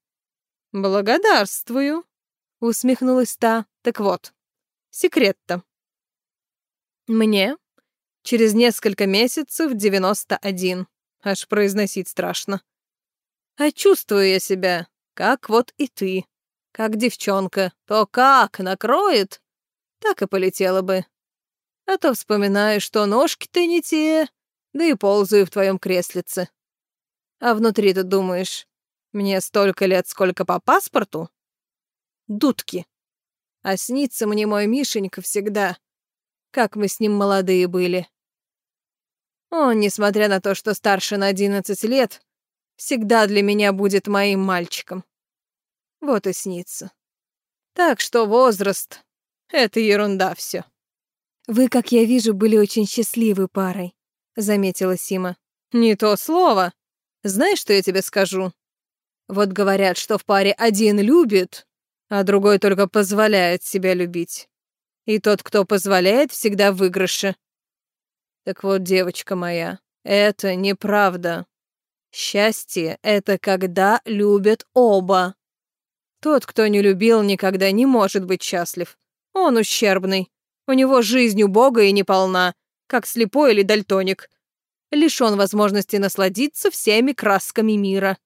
«Благодарствую», — усмехнулась та. «Так вот, секрет-то. Мне через несколько месяцев 91, аж произносить страшно. А чувствую я себя как вот и ты. Как девчонка. То как накроет, так и полетела бы. А то вспоминаю, что ножки ты не те, да и ползаю в твоем креслице. А внутри ты думаешь, мне столько лет, сколько по паспорту? Дудки. А снится мне мой Мишенька всегда, как мы с ним молодые были. Он, несмотря на то, что старше на одиннадцать лет, всегда для меня будет моим мальчиком. Вот и снится. Так что возраст — это ерунда все. «Вы, как я вижу, были очень счастливой парой», — заметила Сима. «Не то слово. Знаешь, что я тебе скажу? Вот говорят, что в паре один любит, а другой только позволяет себя любить. И тот, кто позволяет, всегда в выигрыше. Так вот, девочка моя, это неправда. Счастье — это когда любят оба. Тот, кто не любил, никогда не может быть счастлив. Он ущербный. У него жизнь убога и неполна, как слепой или дальтоник. Лишён возможности насладиться всеми красками мира.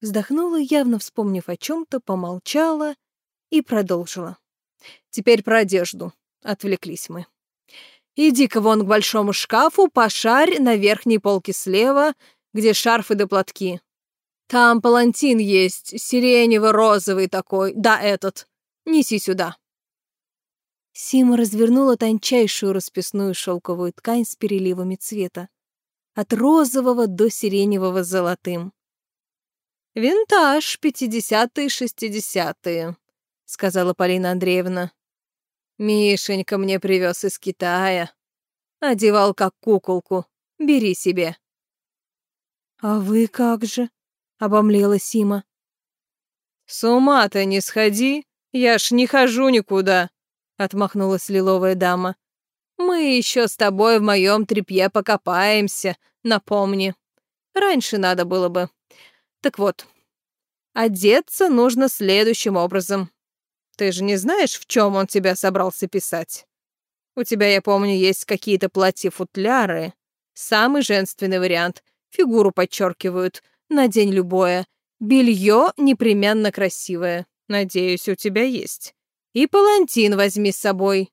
Вздохнула, явно вспомнив о чем то помолчала и продолжила. Теперь про одежду. Отвлеклись мы. Иди-ка вон к большому шкафу, пошарь на верхней полке слева, где шарфы да платки. Там палантин есть, сиренево-розовый такой, да этот. Неси сюда». Сима развернула тончайшую расписную шелковую ткань с переливами цвета. От розового до сиреневого золотым. «Винтаж, пятидесятые-шестидесятые», — сказала Полина Андреевна. «Мишенька мне привез из Китая. Одевал как куколку. Бери себе». «А вы как же?» — обомлела Сима. «С ума-то не сходи, я ж не хожу никуда», — отмахнулась лиловая дама. «Мы еще с тобой в моем тряпье покопаемся, напомни. Раньше надо было бы. Так вот, одеться нужно следующим образом. Ты же не знаешь, в чем он тебя собрался писать? У тебя, я помню, есть какие-то платья-футляры. Самый женственный вариант. Фигуру подчеркивают — Надень любое. Белье непременно красивое. Надеюсь, у тебя есть. И палантин возьми с собой.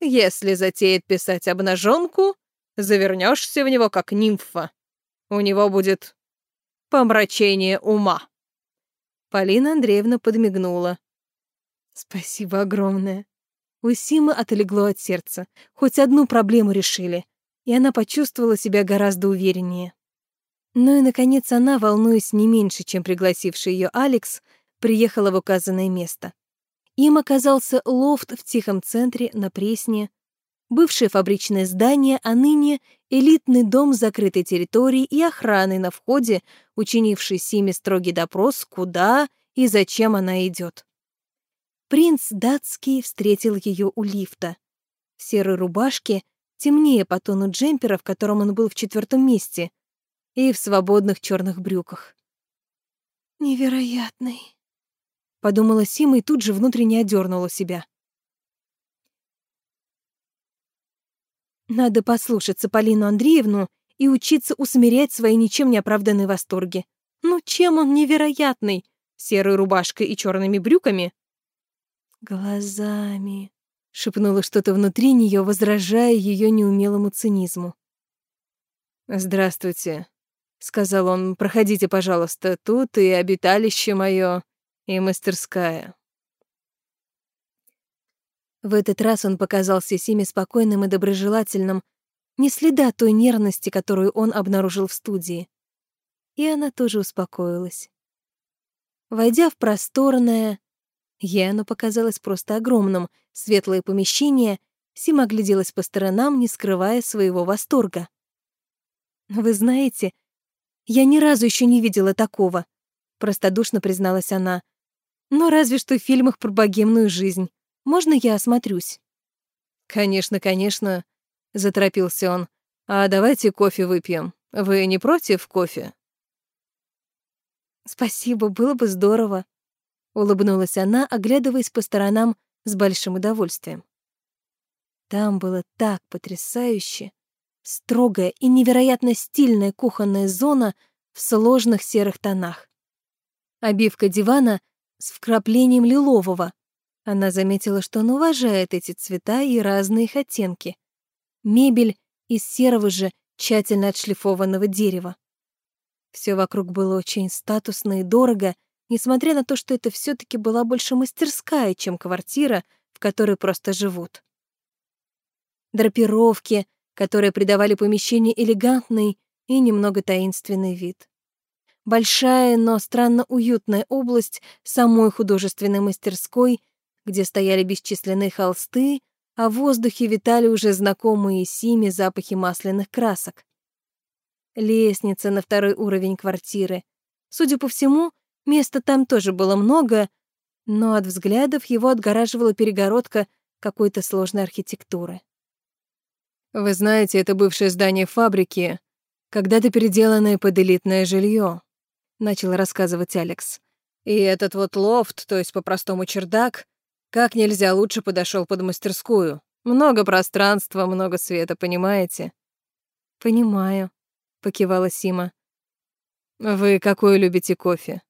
Если затеет писать обнаженку, завернешься в него как нимфа. У него будет помрачение ума. Полина Андреевна подмигнула. Спасибо огромное. У Симы отлегло от сердца. Хоть одну проблему решили, и она почувствовала себя гораздо увереннее. Ну и, наконец, она, волнуясь не меньше, чем пригласивший ее Алекс, приехала в указанное место. Им оказался лофт в тихом центре на Пресне, бывшее фабричное здание, а ныне элитный дом закрытой территорией и охраной на входе, учинивший Симе строгий допрос, куда и зачем она идет. Принц датский встретил ее у лифта. В серой рубашке, темнее по тону джемпера, в котором он был в четвертом месте, и в свободных черных брюках. «Невероятный», — подумала Сима и тут же внутренне одернула себя. Надо послушаться Полину Андреевну и учиться усмирять свои ничем не оправданные восторги. Ну чем он невероятный? Серой рубашкой и черными брюками? Глазами. Шепнула что-то внутри нее, возражая ее неумелому цинизму. «Здравствуйте», — сказал он, — «проходите, пожалуйста, тут и обиталище мое, и мастерская». В этот раз он показался Симе спокойным и доброжелательным, не следа той нервности, которую он обнаружил в студии. И она тоже успокоилась. Войдя в просторное, ей оно показалось просто огромным, светлое помещение, Сима огляделась по сторонам, не скрывая своего восторга. «Вы знаете, я ни разу еще не видела такого», — простодушно призналась она. «Но разве что в фильмах про богемную жизнь. Можно я осмотрюсь?» «Конечно, конечно», — заторопился он. «А давайте кофе выпьем. Вы не против кофе?» «Спасибо, было бы здорово», — улыбнулась она, оглядываясь по сторонам с большим удовольствием. Там было так потрясающе. Строгая и невероятно стильная кухонная зона в сложных серых тонах. Обивка дивана с вкраплением лилового, она заметила, что он уважает эти цвета и разные их оттенки. Мебель из серого же, тщательно отшлифованного дерева. Все вокруг было очень статусно и дорого, несмотря на то, что это все таки была больше мастерская, чем квартира, в которой просто живут. Драпировки, которые придавали помещению элегантный и немного таинственный вид. Большая, но странно уютная область самой художественной мастерской где стояли бесчисленные холсты, а в воздухе витали уже знакомые Симе запахи масляных красок. Лестница на второй уровень квартиры. Судя по всему, места там тоже было много, но от взглядов его отгораживала перегородка какой-то сложной архитектуры. «Вы знаете, это бывшее здание фабрики, когда-то переделанное под элитное жилье», — начал рассказывать Алекс. «И этот вот лофт, то есть по-простому чердак, как нельзя лучше подошел под мастерскую. Много пространства, много света, понимаете? Понимаю, покивала Сима. Вы какой любите кофе?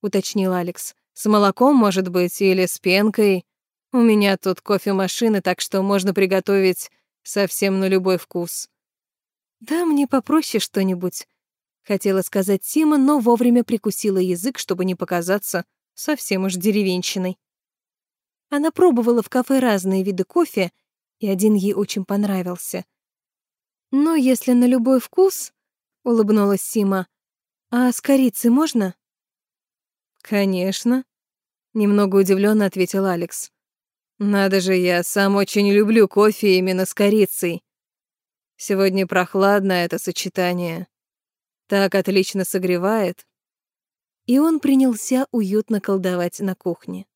уточнил Алекс. С молоком, может быть, или с пенкой? У меня тут кофемашины, так что можно приготовить совсем на любой вкус. Да, мне попроще что-нибудь, хотела сказать Сима, но вовремя прикусила язык, чтобы не показаться совсем уж деревенщиной. Она пробовала в кафе разные виды кофе, и один ей очень понравился. «Но если на любой вкус», — улыбнулась Сима, — «а с корицей можно?» «Конечно», — немного удивленно ответил Алекс. «Надо же, я сам очень люблю кофе именно с корицей. Сегодня прохладно это сочетание. Так отлично согревает». И он принялся уютно колдовать на кухне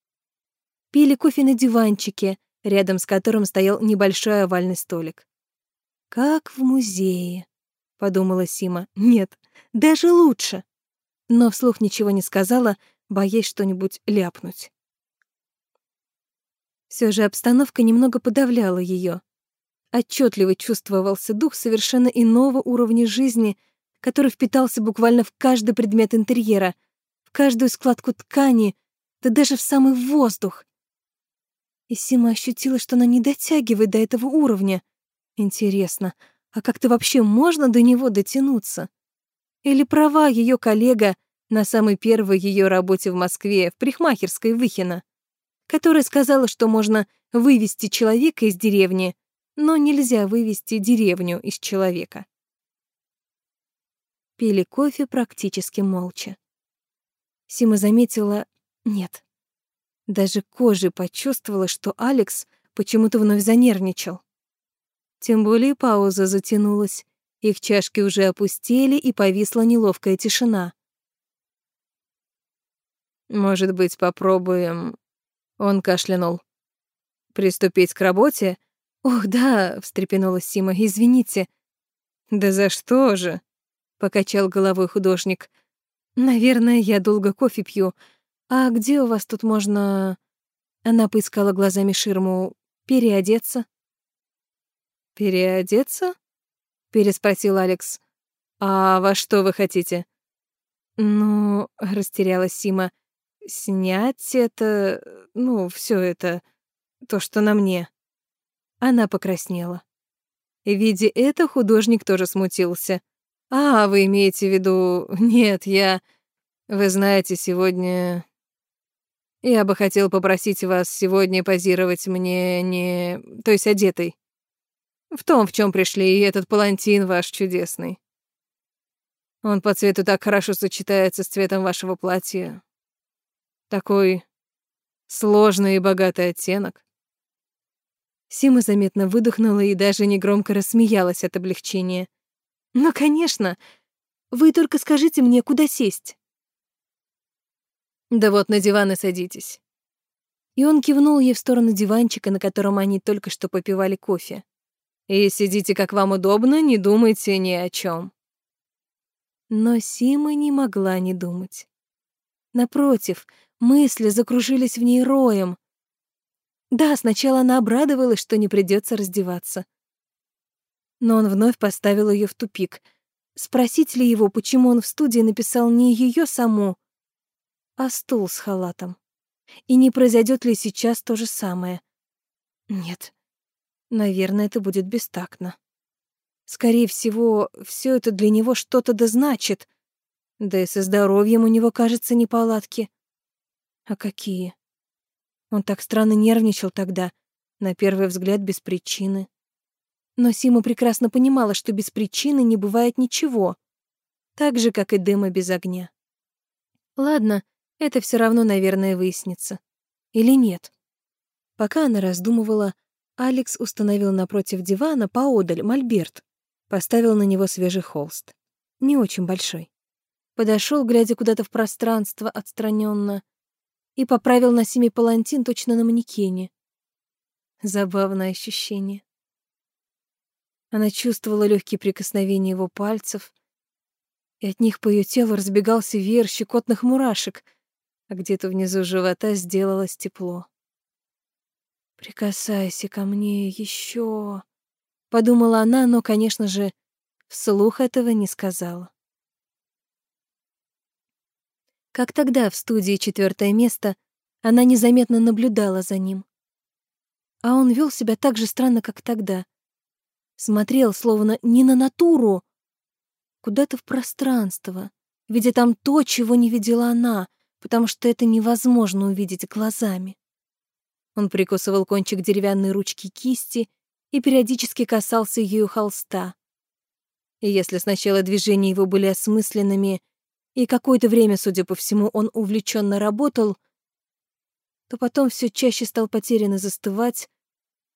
пили кофе на диванчике, рядом с которым стоял небольшой овальный столик. «Как в музее», — подумала Сима. «Нет, даже лучше». Но вслух ничего не сказала, боясь что-нибудь ляпнуть. Все же обстановка немного подавляла ее. Отчетливо чувствовался дух совершенно иного уровня жизни, который впитался буквально в каждый предмет интерьера, в каждую складку ткани, да даже в самый воздух. И Сима ощутила, что она не дотягивает до этого уровня. Интересно, а как-то вообще можно до него дотянуться? Или права ее коллега на самой первой ее работе в Москве, в парикмахерской Выхина, которая сказала, что можно вывести человека из деревни, но нельзя вывести деревню из человека. Пили кофе практически молча. Сима заметила... Нет. Даже кожей почувствовала, что Алекс почему-то вновь занервничал. Тем более пауза затянулась. Их чашки уже опустили, и повисла неловкая тишина. «Может быть, попробуем...» Он кашлянул. «Приступить к работе?» «Ох, да», — встрепенулась Сима, — «извините». «Да за что же?» — покачал головой художник. «Наверное, я долго кофе пью. А где у вас тут можно...» Она поискала глазами ширму. «Переодеться?» «Переодеться?» — переспросил Алекс. «А во что вы хотите?» «Ну...» — растерялась Сима. «Снять это... ну, все это... то, что на мне». Она покраснела. Видя это, художник тоже смутился. «А, вы имеете в виду... Нет, я... Вы знаете, сегодня... Я бы хотел попросить вас сегодня позировать мне не... То есть одетой. В том, в чем пришли, и этот палантин ваш чудесный. Он по цвету так хорошо сочетается с цветом вашего платья. Такой сложный и богатый оттенок. Сима заметно выдохнула и даже негромко рассмеялась от облегчения. «Ну, конечно. Вы только скажите мне, куда сесть». «Да вот на диван и садитесь». И он кивнул ей в сторону диванчика, на котором они только что попивали кофе. «И сидите, как вам удобно, не думайте ни о чем. Но Сима не могла не думать. Напротив, мысли закружились в ней роем. Да, сначала она обрадовалась, что не придется раздеваться. Но он вновь поставил ее в тупик. Спросить ли его, почему он в студии написал не ее саму, а стул с халатом? И не произойдет ли сейчас то же самое? Нет, наверное, это будет бестактно. Скорее всего, все это для него что-то да значит. Да и со здоровьем у него, кажется, неполадки. А какие? Он так странно нервничал тогда, на первый взгляд без причины. Но Сима прекрасно понимала, что без причины не бывает ничего, так же, как и дыма без огня. Ладно, это все равно, наверное, выяснится. Или нет? Пока она раздумывала, Алекс установил напротив дивана поодаль мольберт, поставил на него свежий холст, не очень большой. Подошел, глядя куда-то в пространство отстраненно, и поправил на Симе палантин точно на манекене. Забавное ощущение. Она чувствовала легкие прикосновения его пальцев, и от них по ее телу разбегался веер щекотных мурашек, а где-то внизу живота сделалось тепло. «Прикасайся ко мне еще», — подумала она, но, конечно же, вслух этого не сказала. Как тогда в студии «Четвертое место» она незаметно наблюдала за ним. А он вел себя так же странно, как тогда. Смотрел, словно не на натуру, куда-то в пространство, видя там то, чего не видела она, потому что это невозможно увидеть глазами. Он прикусывал кончик деревянной ручки кисти и периодически касался ее холста. И если сначала движения его были осмысленными и какое-то время, судя по всему, он увлеченно работал, то потом все чаще стал потерянно застывать,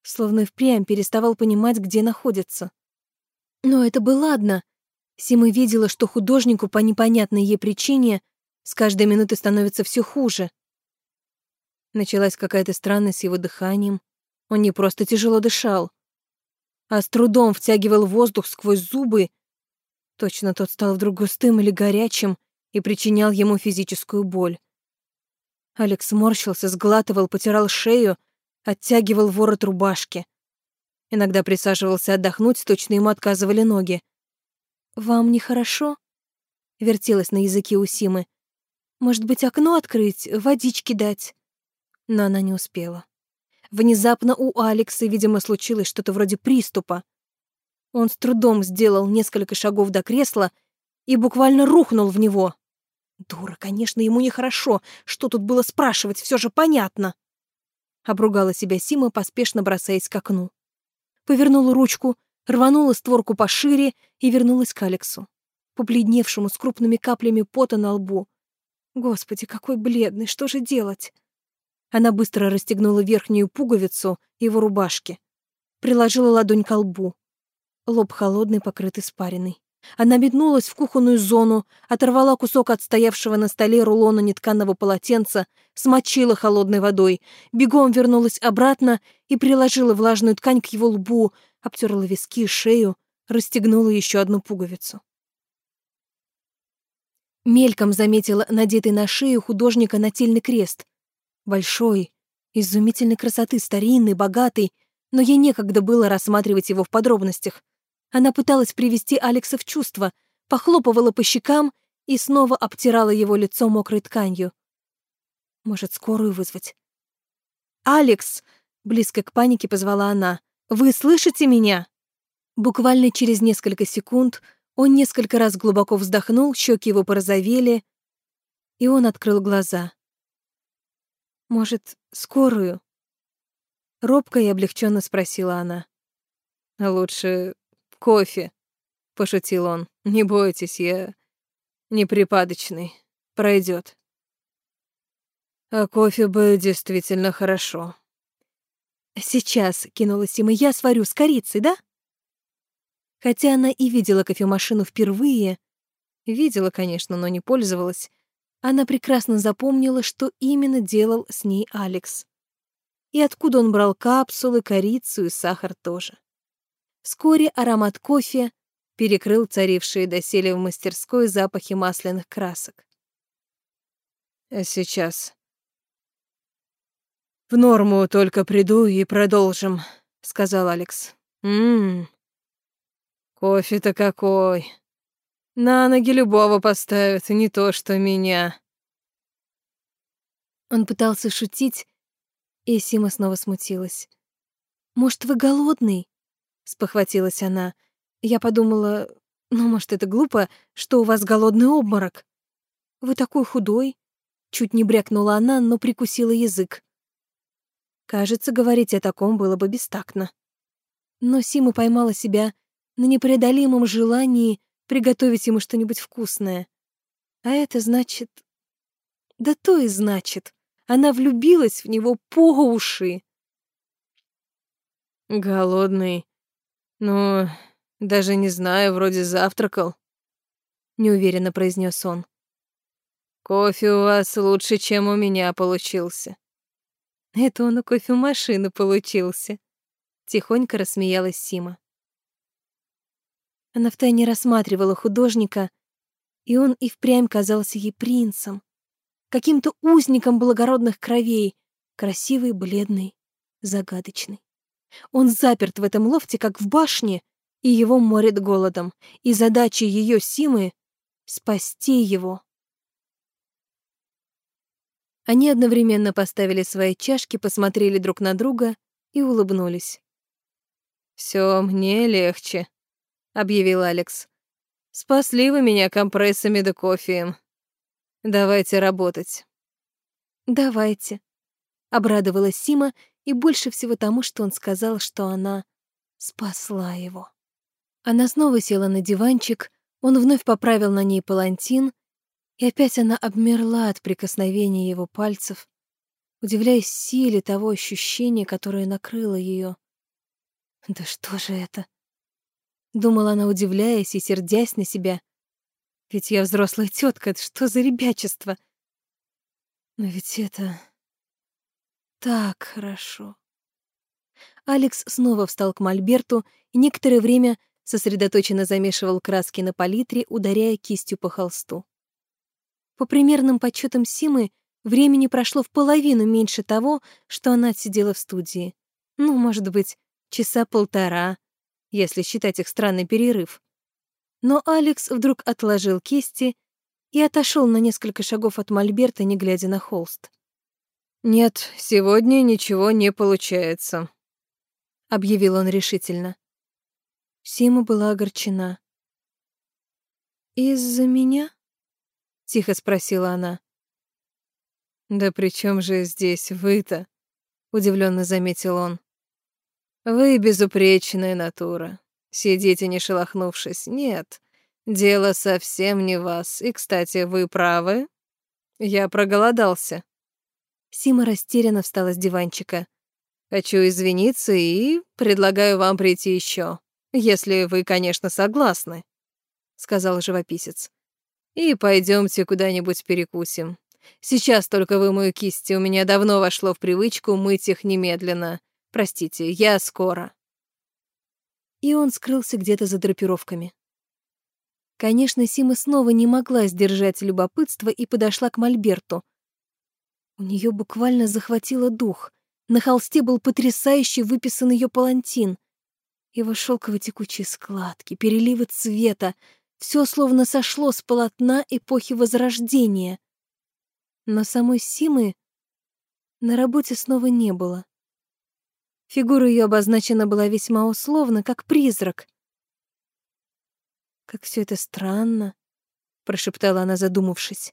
словно впрямь переставал понимать, где находится. Но это было ладно. Сима видела, что художнику по непонятной ей причине с каждой минутой становится все хуже. Началась какая-то странность с его дыханием. Он не просто тяжело дышал, а с трудом втягивал воздух сквозь зубы. Точно тот стал вдруг густым или горячим, и причинял ему физическую боль. Алекс морщился, сглатывал, потирал шею, оттягивал ворот рубашки. Иногда присаживался отдохнуть, точно ему отказывали ноги. «Вам нехорошо?» — вертелась на языке у Симы. «Может быть, окно открыть, водички дать?» Но она не успела. Внезапно у Алекса, видимо, случилось что-то вроде приступа. Он с трудом сделал несколько шагов до кресла и буквально рухнул в него. Дура, конечно, ему нехорошо. Что тут было спрашивать, все же понятно. Обругала себя Сима, поспешно бросаясь к окну. Повернула ручку, рванула створку пошире и вернулась к Алексу. побледневшему с крупными каплями пота на лбу. Господи, какой бледный, что же делать? Она быстро расстегнула верхнюю пуговицу его рубашки, приложила ладонь к лбу. Лоб холодный, покрыт испариной. Она метнулась в кухонную зону, оторвала кусок от стоявшего на столе рулона нетканого полотенца, смочила холодной водой, бегом вернулась обратно и приложила влажную ткань к его лбу, обтерла виски, и шею, расстегнула еще одну пуговицу. Мельком заметила надетый на шею художника нательный крест. Большой, изумительной красоты, старинный, богатый, но ей некогда было рассматривать его в подробностях. Она пыталась привести Алекса в чувство, похлопывала по щекам и снова обтирала его лицо мокрой тканью. Может, скорую вызвать? «Алекс!» — близко к панике позвала она. «Вы слышите меня?» Буквально через несколько секунд он несколько раз глубоко вздохнул, щеки его порозовели, и он открыл глаза. «Может, скорую?» Робко и облегченно спросила она. «Лучше кофе», — пошутил он. «Не бойтесь, я не припадочный. Пройдет. А кофе бы действительно хорошо. Сейчас, кинулась им, я сварю с корицей, да? Хотя она и видела кофемашину впервые, видела, конечно, но не пользовалась, она прекрасно запомнила, что именно делал с ней Алекс. И откуда он брал капсулы, корицу и сахар тоже. Вскоре аромат кофе перекрыл царившие доселе в мастерской запахи масляных красок. А сейчас «В норму только приду и продолжим», — сказал Алекс. «Ммм, кофе-то какой. На ноги любого поставят, не то что меня». Он пытался шутить, и Сима снова смутилась. «Может, вы голодный?» — спохватилась она. Я подумала, ну, может, это глупо, что у вас голодный обморок. Вы такой худой. Чуть не брякнула она, но прикусила язык. Кажется, говорить о таком было бы бестактно. Но Сима поймала себя на непреодолимом желании приготовить ему что-нибудь вкусное. А это значит... Да то и значит. Она влюбилась в него по уши. Голодный. Ну, даже не знаю, вроде завтракал. Неуверенно произнес он. Кофе у вас лучше, чем у меня получился. Это он у кофемашины получился. Тихонько рассмеялась Сима. Она втайне рассматривала художника, и он и впрямь казался ей принцем, каким-то узником благородных кровей, красивый, бледный, загадочный. Он заперт в этом лофте, как в башне, и его морит голодом, и задача ее Симы — спасти его. Они одновременно поставили свои чашки, посмотрели друг на друга и улыбнулись. «Всё мне легче», — объявил Алекс. «Спасли вы меня компрессами да кофеем. Давайте работать». «Давайте», — обрадовалась Сима и больше всего тому, что он сказал, что она спасла его. Она снова села на диванчик, он вновь поправил на ней палантин — и опять она обмерла от прикосновения его пальцев, удивляясь силе того ощущения, которое накрыло ее. «Да что же это?» Думала она, удивляясь и сердясь на себя. «Ведь я взрослая тетка, что за ребячество?» «Но ведь это так хорошо». Алекс снова встал к мольберту и некоторое время сосредоточенно замешивал краски на палитре, ударяя кистью по холсту. По примерным подсчетам Симы, времени прошло в половину меньше того, что она отсидела в студии. Ну, может быть, часа полтора, если считать их странный перерыв. Но Алекс вдруг отложил кисти и отошел на несколько шагов от Мольберта, не глядя на холст. «Нет, сегодня ничего не получается», — объявил он решительно. Сима была огорчена. «Из-за меня?» — тихо спросила она. «Да при чем же здесь вы-то?» — удивленно заметил он. «Вы безупречная натура. Сидите, не шелохнувшись. Нет, Дело совсем не вас. И, кстати, вы правы. Я проголодался. Сима растерянно встала с диванчика. Хочу извиниться и предлагаю вам прийти еще, если вы, конечно, согласны, сказал живописец. И пойдемте куда-нибудь перекусим. Сейчас только вымою кисти, у меня давно вошло в привычку мыть их немедленно. Простите, я скоро. И он скрылся где-то за драпировками. Конечно, Сима снова не могла сдержать любопытство и подошла к Мольберту. У нее буквально захватило дух. На холсте был потрясающе выписан ее палантин. Его шелково-текучие складки, переливы цвета, все словно сошло с полотна эпохи Возрождения. Но самой Симы на работе снова не было. Фигура ее обозначена была весьма условно, как призрак. Как все это странно, прошептала она, задумавшись.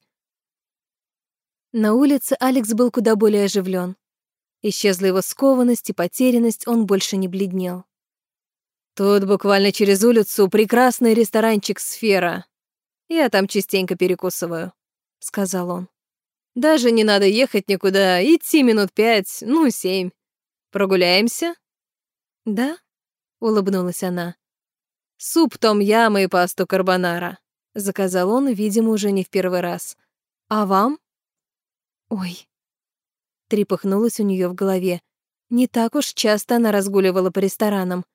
На улице Алекс был куда более оживлен. Исчезла его скованность и потерянность, он больше не бледнел. Тут буквально через улицу прекрасный ресторанчик «Сфера». Я там частенько перекусываю», — сказал он. «Даже не надо ехать никуда, идти минут пять, ну, семь. Прогуляемся?» «Да?» — улыбнулась она. «Суп том-яма и пасту карбонара», — заказал он, видимо, уже не в первый раз. «А вам?» «Ой». Трепыхнулась у нее в голове. Не так уж часто она разгуливала по ресторанам.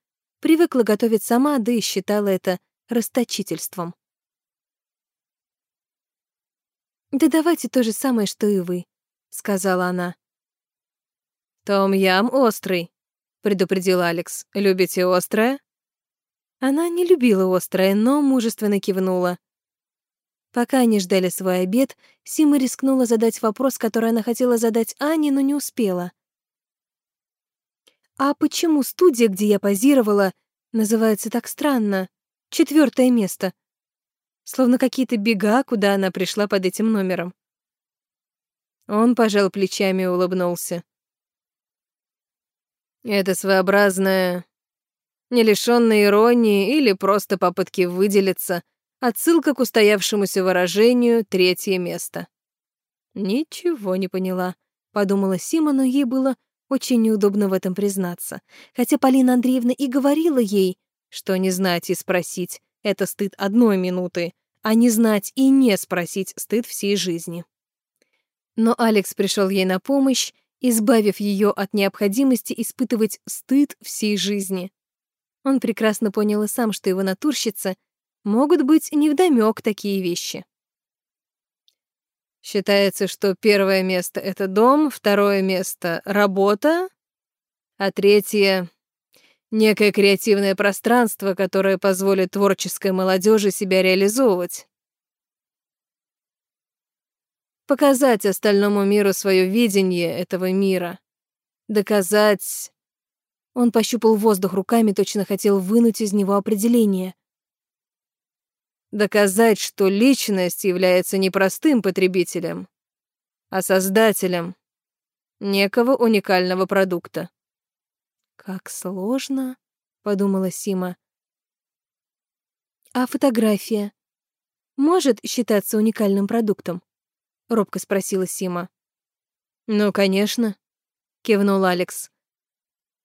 Привыкла готовить сама, да и считала это расточительством. «Да давайте то же самое, что и вы», — сказала она. «Том-ям острый», — предупредил Алекс. «Любите острое?» Она не любила острое, но мужественно кивнула. Пока они ждали свой обед, Сима рискнула задать вопрос, который она хотела задать Ане, но не успела. «А почему студия, где я позировала, называется так странно? Четвертое место. Словно какие-то бега, куда она пришла под этим номером». Он пожал плечами и улыбнулся. Это своеобразная, не лишённая иронии или просто попытки выделиться, отсылка к устоявшемуся выражению «третье место». «Ничего не поняла», — подумала Сима, но ей было очень неудобно в этом признаться. Хотя Полина Андреевна и говорила ей, что не знать и спросить — это стыд одной минуты, а не знать и не спросить — стыд всей жизни. Но Алекс пришел ей на помощь, избавив ее от необходимости испытывать стыд всей жизни. Он прекрасно понял и сам, что его натурщица могут быть невдомёк такие вещи. Считается, что первое место — это дом, второе место — работа, а третье — некое креативное пространство, которое позволит творческой молодежи себя реализовывать. Показать остальному миру свое видение этого мира. Доказать... Он пощупал воздух руками, точно хотел вынуть из него определение. Доказать, что личность является не простым потребителем, а создателем некого уникального продукта. «Как сложно», — подумала Сима. «А фотография может считаться уникальным продуктом?» — робко спросила Сима. «Ну, конечно», — кивнул Алекс.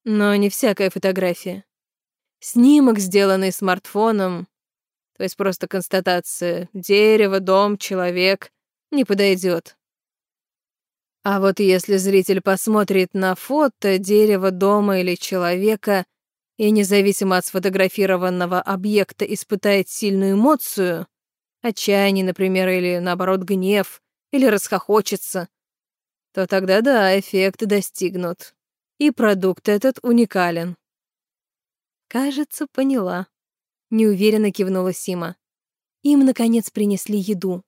«Но не всякая фотография. Снимок, сделанный смартфоном, то есть просто констатация «дерево», «дом», «человек» не подойдет. А вот если зритель посмотрит на фото дерева, дома или человека и независимо от сфотографированного объекта испытает сильную эмоцию, отчаяние, например, или наоборот гнев, или расхохочется, то тогда да, эффект достигнут. И продукт этот уникален. Кажется, поняла. Неуверенно кивнула Сима. Им, наконец, принесли еду.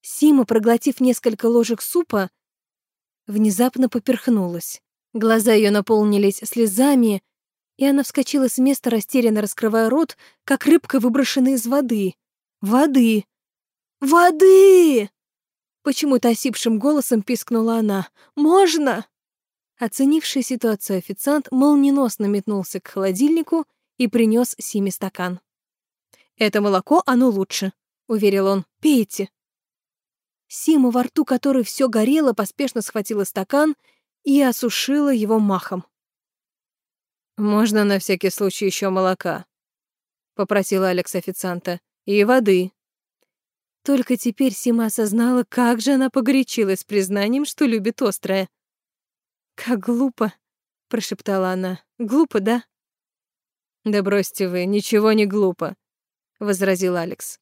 Сима, проглотив несколько ложек супа, внезапно поперхнулась. Глаза ее наполнились слезами, и она вскочила с места, растерянно раскрывая рот, как рыбка, выброшенная из воды. Воды! Воды! Почему-то осипшим голосом пискнула она. «Можно?» Оценивший ситуацию официант молниеносно метнулся к холодильнику и принес Симе стакан. «Это молоко, оно лучше», — уверил он. «Пейте». Сима, во рту которой все горело, поспешно схватила стакан и осушила его махом. «Можно на всякий случай еще молока?» — попросила Алекс официанта. «И воды». Только теперь Сима осознала, как же она погорячилась признанием, что любит острое. «Как глупо», — прошептала она. «Глупо, да?» «Да бросьте вы, ничего не глупо», — возразил Алекс.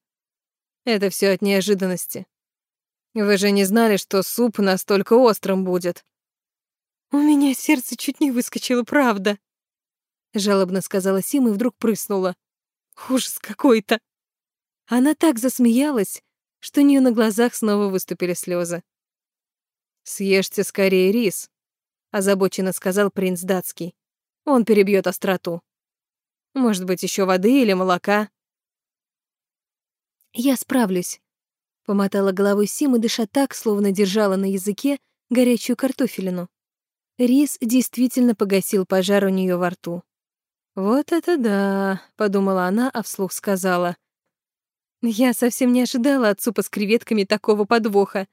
«Это все от неожиданности. Вы же не знали, что суп настолько острым будет». «У меня сердце чуть не выскочило, правда», — жалобно сказала Сима и вдруг прыснула. «Ужас какой-то!» Она так засмеялась, что у нее на глазах снова выступили слезы. «Съешьте скорее рис», — озабоченно сказал принц датский. «Он перебьет остроту. Может быть, еще воды или молока?» «Я справлюсь», — помотала головой Сима, дыша так, словно держала на языке горячую картофелину. Рис действительно погасил пожар у нее во рту. «Вот это да», — подумала она, а вслух сказала. «Я совсем не ожидала от супа с креветками такого подвоха.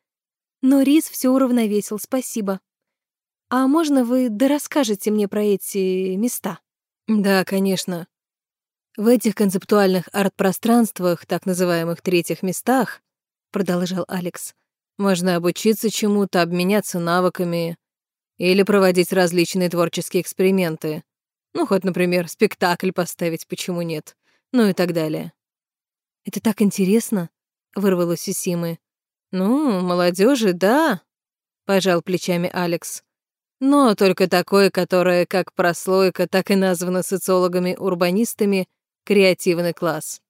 Но рис все уравновесил, спасибо. А можно вы дорасскажете мне про эти места?» «Да, конечно. В этих концептуальных арт-пространствах, так называемых третьих местах, продолжал Алекс, можно обучиться чему-то, обменяться навыками или проводить различные творческие эксперименты. Ну, хоть, например, спектакль поставить, почему нет? Ну и так далее. «Это так интересно», — вырвалось у Симы. «Ну, молодежи, да», — пожал плечами Алекс. «Но только такое, которое как прослойка, так и названо социологами-урбанистами креативный класс.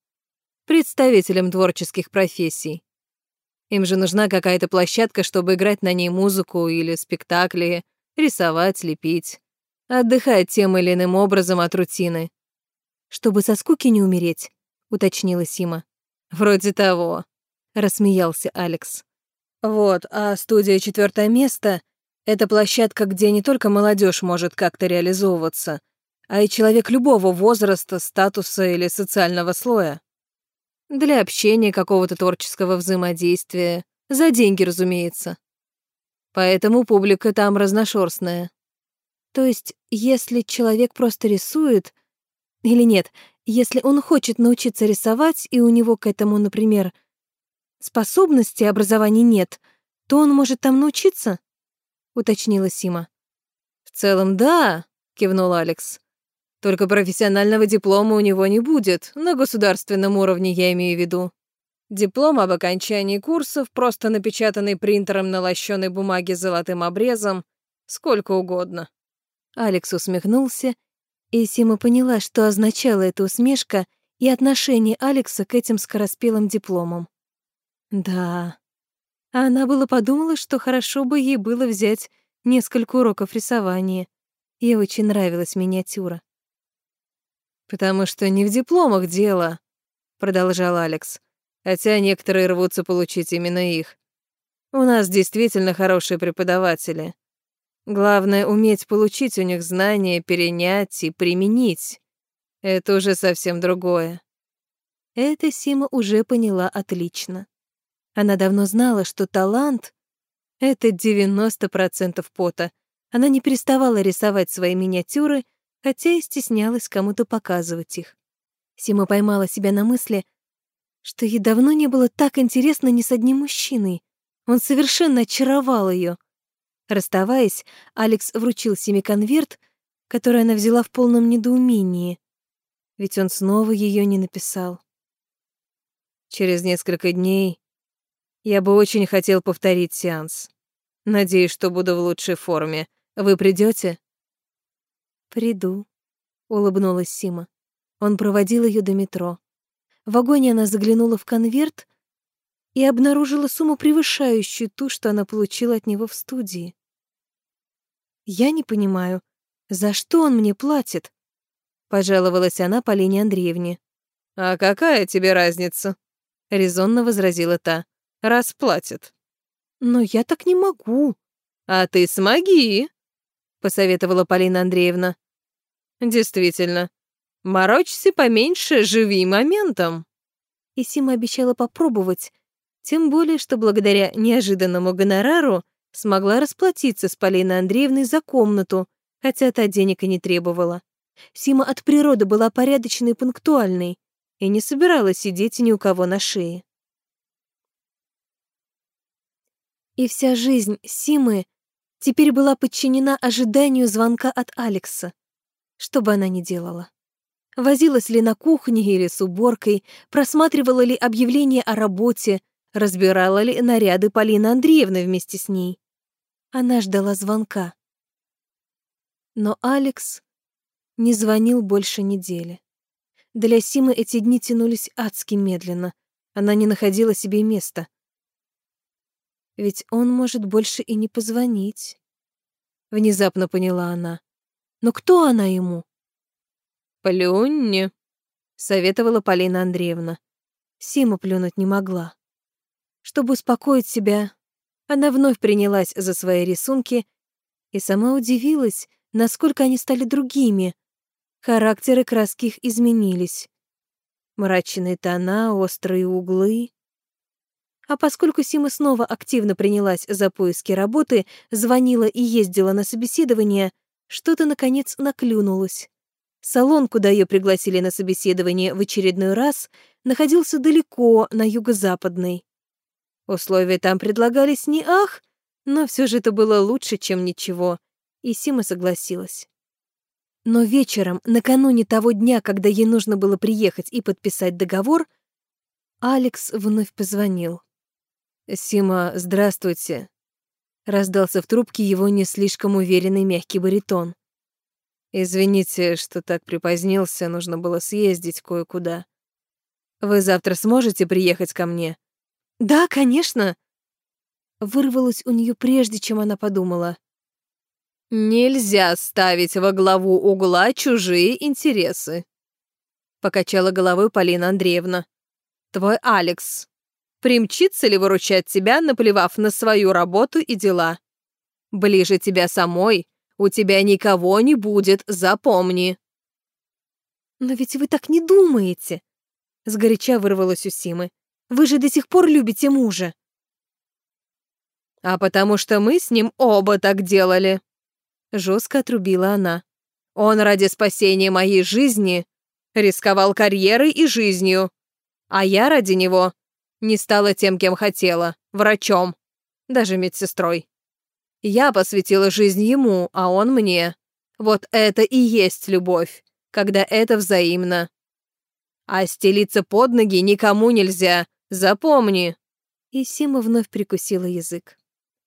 Представителям творческих профессий. Им же нужна какая-то площадка, чтобы играть на ней музыку или спектакли, рисовать, лепить отдыхать тем или иным образом от рутины. «Чтобы со скуки не умереть», — уточнила Сима. «Вроде того», — рассмеялся Алекс. «Вот, а студия «Четвертое место» — это площадка, где не только молодежь может как-то реализовываться, а и человек любого возраста, статуса или социального слоя. Для общения, какого-то творческого взаимодействия, за деньги, разумеется. Поэтому публика там разношерстная. То есть, если человек просто рисует... Или нет, если он хочет научиться рисовать, и у него к этому, например, способности образования нет, то он может там научиться? Уточнила Сима. В целом, да, кивнул Алекс. Только профессионального диплома у него не будет, на государственном уровне я имею в виду. Диплом об окончании курсов, просто напечатанный принтером на лощеной бумаге с золотым обрезом, сколько угодно. Алекс усмехнулся, и Сима поняла, что означала эта усмешка и отношение Алекса к этим скороспелым дипломам. Да, а она было подумала, что хорошо бы ей было взять несколько уроков рисования. Ей очень нравилась миниатюра. «Потому что не в дипломах дело», — продолжал Алекс, хотя некоторые рвутся получить именно их. «У нас действительно хорошие преподаватели. Главное — уметь получить у них знания, перенять и применить. Это уже совсем другое. Это Сима уже поняла отлично. Она давно знала, что талант — это 90% пота. Она не переставала рисовать свои миниатюры, хотя и стеснялась кому-то показывать их. Сима поймала себя на мысли, что ей давно не было так интересно ни с одним мужчиной. Он совершенно очаровал ее. Расставаясь, Алекс вручил Симе конверт, который она взяла в полном недоумении. Ведь он снова ее не написал. Через несколько дней я бы очень хотел повторить сеанс. Надеюсь, что буду в лучшей форме. Вы придете? Приду, улыбнулась Сима. Он проводил ее до метро. В вагоне она заглянула в конверт и обнаружила сумму, превышающую ту, что она получила от него в студии. «Я не понимаю, за что он мне платит?» — пожаловалась она Полине Андреевне. «А какая тебе разница?» — резонно возразила та. «Расплатит». «Но я так не могу». «А ты смоги», — посоветовала Полина Андреевна. «Действительно, морочься поменьше, живи моментом». и Сима обещала попробовать, тем более, что благодаря неожиданному гонорару смогла расплатиться с Полиной Андреевной за комнату, хотя та денег и не требовала. Сима от природы была порядочной и пунктуальной и не собиралась сидеть ни у кого на шее. И вся жизнь Симы теперь была подчинена ожиданию звонка от Алекса, что бы она ни делала. Возилась ли на кухне или с уборкой, просматривала ли объявления о работе, разбирала ли наряды Полины Андреевны вместе с ней. Она ждала звонка. Но Алекс не звонил больше недели. Для Симы эти дни тянулись адски медленно. Она не находила себе места. Ведь он может больше и не позвонить. Внезапно поняла она. Но кто она ему? «Плюнь», — советовала Полина Андреевна. Сима плюнуть не могла. Чтобы успокоить себя, она вновь принялась за свои рисунки и сама удивилась, насколько они стали другими. Характеры краски их изменились. Мрачные тона, острые углы. А поскольку Сима снова активно принялась за поиски работы, звонила и ездила на собеседование, что-то, наконец, наклюнулось. Салон, куда ее пригласили на собеседование в очередной раз, находился далеко, на юго-западной. Условия там предлагались не ах, но все же это было лучше, чем ничего, и Сима согласилась. Но вечером, накануне того дня, когда ей нужно было приехать и подписать договор, Алекс вновь позвонил. «Сима, здравствуйте», — раздался в трубке его не слишком уверенный мягкий баритон. «Извините, что так припозднился, нужно было съездить кое-куда. Вы завтра сможете приехать ко мне?» «Да, конечно!» Вырвалось у нее прежде, чем она подумала. «Нельзя ставить во главу угла чужие интересы», — покачала головой Полина Андреевна. «Твой Алекс Примчится ли выручать тебя, наплевав на свою работу и дела? Ближе тебя самой у тебя никого не будет, запомни. Но ведь вы так не думаете, сгоряча вырвалось у Симы. Вы же до сих пор любите мужа. А потому что мы с ним оба так делали, жестко отрубила она. Он ради спасения моей жизни рисковал карьерой и жизнью, а я ради него не стала тем, кем хотела, врачом, даже медсестрой. Я посвятила жизнь ему, а он мне. Вот это и есть любовь, когда это взаимно. А стелиться под ноги никому нельзя, запомни. И Сима вновь прикусила язык.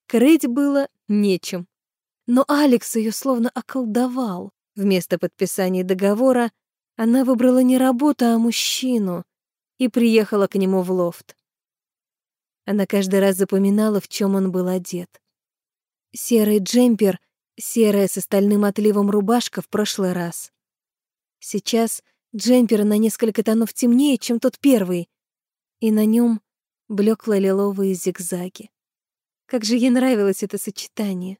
Крыть было нечем. Но Алекс ее словно околдовал. Вместо подписания договора она выбрала не работу, а мужчину и приехала к нему в лофт. Она каждый раз запоминала, в чем он был одет. Серый джемпер, серая с остальным отливом рубашка в прошлый раз. Сейчас джемпер на несколько тонов темнее, чем тот первый, и на нем блекло-лиловые зигзаги. Как же ей нравилось это сочетание.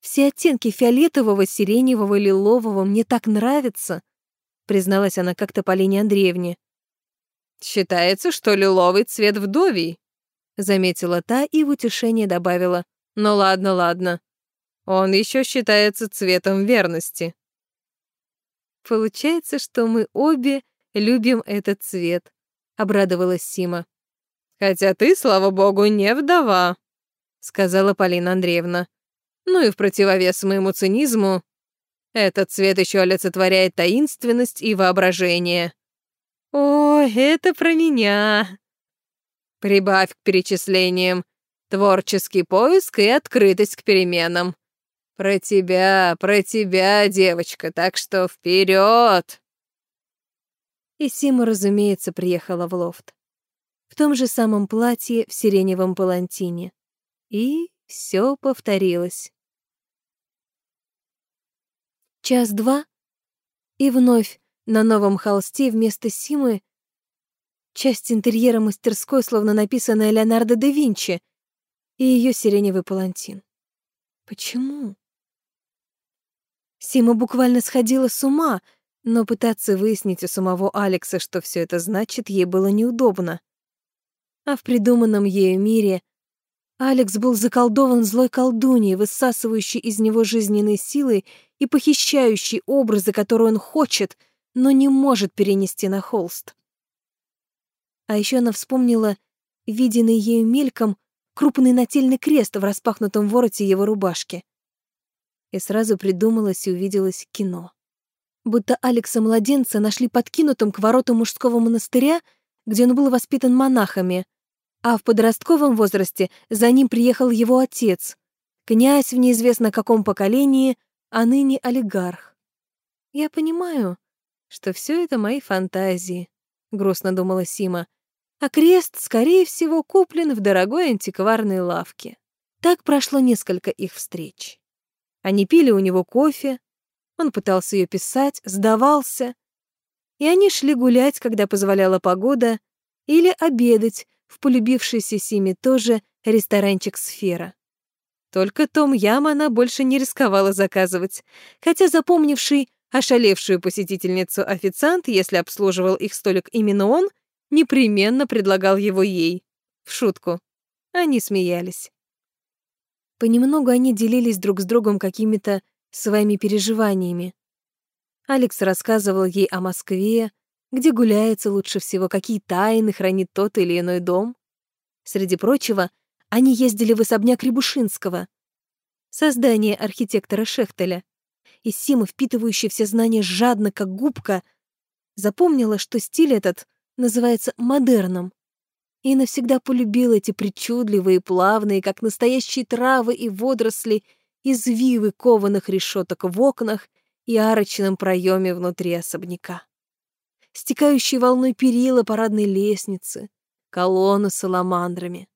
Все оттенки фиолетового, сиреневого, лилового мне так нравятся, призналась она как-то Полине Андреевне. «Считается, что лиловый цвет вдовий», — заметила та и в утешение добавила. «Ну ладно, ладно. Он еще считается цветом верности». «Получается, что мы обе любим этот цвет», — обрадовалась Сима. «Хотя ты, слава богу, не вдова», — сказала Полина Андреевна. «Ну и в противовес моему цинизму, этот цвет еще олицетворяет таинственность и воображение». «О, это про меня!» «Прибавь к перечислениям творческий поиск и открытость к переменам. Про тебя, про тебя, девочка, так что вперед!» И Сима, разумеется, приехала в лофт. В том же самом платье в сиреневом палантине. И все повторилось. Час-два, и вновь на новом холсте вместо Симы часть интерьера мастерской, словно написанная Леонардо да Винчи, и ее сиреневый палантин. Почему? Сима буквально сходила с ума, Но пытаться выяснить у самого Алекса, что все это значит, ей было неудобно. А в придуманном ею мире Алекс был заколдован злой колдуньей, высасывающей из него жизненные силы и похищающей образы, которые он хочет, но не может перенести на холст. А еще она вспомнила виденный ею мельком крупный нательный крест в распахнутом вороте его рубашки. И сразу придумалось и увиделось кино. Будто Алекса-младенца нашли подкинутым к вороту мужского монастыря, где он был воспитан монахами, а в подростковом возрасте за ним приехал его отец, князь в неизвестно каком поколении, а ныне олигарх. «Я понимаю, что все это мои фантазии», — грустно думала Сима, а крест, скорее всего, куплен в дорогой антикварной лавке. Так прошло несколько их встреч. Они пили у него кофе, он пытался ее писать, сдавался, и они шли гулять, когда позволяла погода, или обедать в полюбившейся Симе тоже ресторанчик «Сфера». Только Том Ям она больше не рисковала заказывать, хотя запомнивший ошалевшую посетительницу официант, если обслуживал их столик именно он, непременно предлагал его ей. В шутку. Они смеялись. Понемногу они делились друг с другом какими-то своими переживаниями. Алекс рассказывал ей о Москве, где гуляется лучше всего, какие тайны хранит тот или иной дом. Среди прочего, они ездили в особняк Рябушинского, создание архитектора Шехтеля, и Сима, впитывающая все знания жадно, как губка, запомнила, что стиль этот — называется модерном. И навсегда полюбил эти причудливые, плавные, как настоящие травы и водоросли, извивы кованых решеток в окнах и арочном проеме внутри особняка. Стекающие волной перила парадной лестницы, колонны с саламандрами.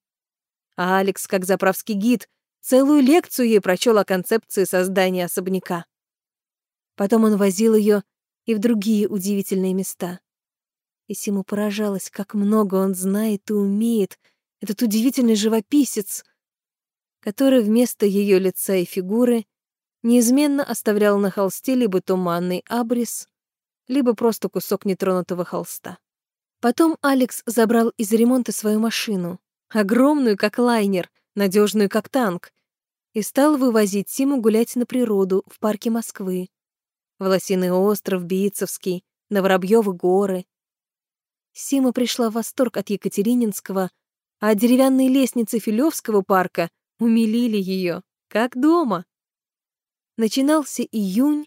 А Алекс, как заправский гид, целую лекцию ей прочел о концепции создания особняка. Потом он возил ее и в другие удивительные места. И Симу поражалась, как много он знает и умеет, этот удивительный живописец, который вместо ее лица и фигуры неизменно оставлял на холсте либо туманный абрис, либо просто кусок нетронутого холста. Потом Алекс забрал из ремонта свою машину, огромную, как лайнер, надежную, как танк, и стал вывозить Симу гулять на природу в парке Москвы, в Лосиный остров, Бийцевский, на Воробьёвы горы, Сима пришла в восторг от Екатерининского, а деревянные лестницы Филевского парка умилили ее, как дома. Начинался июнь,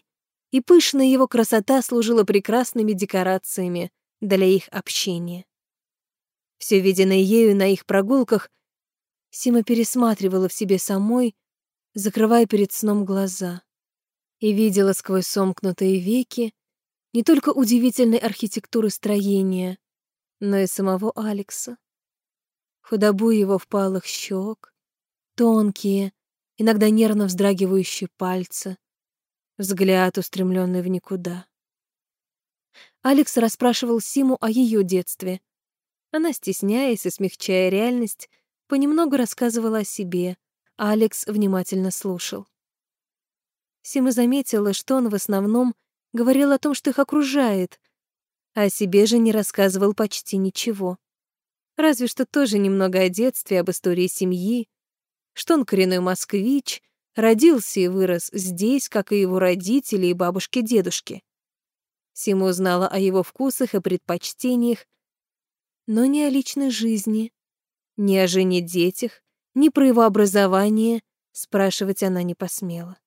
и пышная его красота служила прекрасными декорациями для их общения. Все виденное ею на их прогулках Сима пересматривала в себе самой, закрывая перед сном глаза, и видела сквозь сомкнутые веки не только удивительной архитектуры строения, но и самого Алекса. Худобу его впалых щек, тонкие, иногда нервно вздрагивающие пальцы, взгляд, устремленный в никуда. Алекс расспрашивал Симу о ее детстве. Она, стесняясь и смягчая реальность, понемногу рассказывала о себе, а Алекс внимательно слушал. Сима заметила, что он в основном говорил о том, что их окружает, о себе же не рассказывал почти ничего. Разве что тоже немного о детстве, об истории семьи, что он коренной москвич, родился и вырос здесь, как и его родители и бабушки-дедушки. Сима узнала о его вкусах и предпочтениях, но не о личной жизни, ни о жене-детях, ни про его образование спрашивать она не посмела.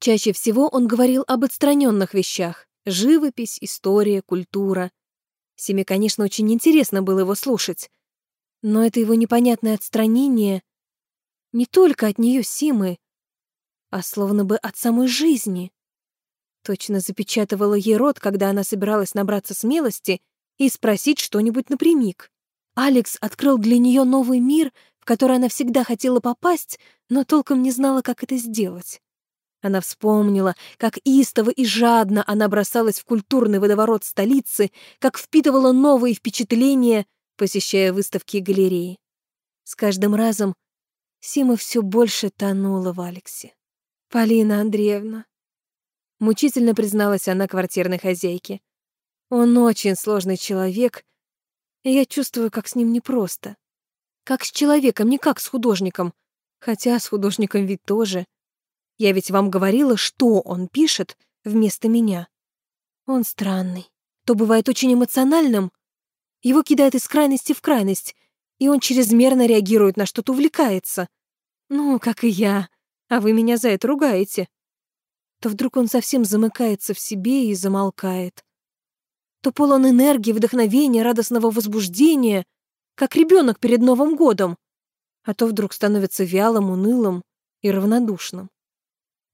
Чаще всего он говорил об отстраненных вещах, Живопись, история, культура. Семе, конечно, очень интересно было его слушать. Но это его непонятное отстранение не только от нее Симы, а словно бы от самой жизни. Точно запечатывала ей рот, когда она собиралась набраться смелости и спросить что-нибудь напрямик. Алекс открыл для нее новый мир, в который она всегда хотела попасть, но толком не знала, как это сделать. Она вспомнила, как истово и жадно она бросалась в культурный водоворот столицы, как впитывала новые впечатления, посещая выставки и галереи. С каждым разом Сима все больше тонула в Алексе. «Полина Андреевна, Мучительно призналась она квартирной хозяйке. Он очень сложный человек, и я чувствую, как с ним непросто. Как с человеком, не как с художником. Хотя с художником ведь тоже. Я ведь вам говорила, что он пишет вместо меня. Он странный. То бывает очень эмоциональным. Его кидает из крайности в крайность, и он чрезмерно реагирует на что-то, увлекается. Ну, как и я. А вы меня за это ругаете. То вдруг он совсем замыкается в себе и замолкает. То полон энергии, вдохновения, радостного возбуждения, как ребенок перед Новым годом. А то вдруг становится вялым, унылым и равнодушным.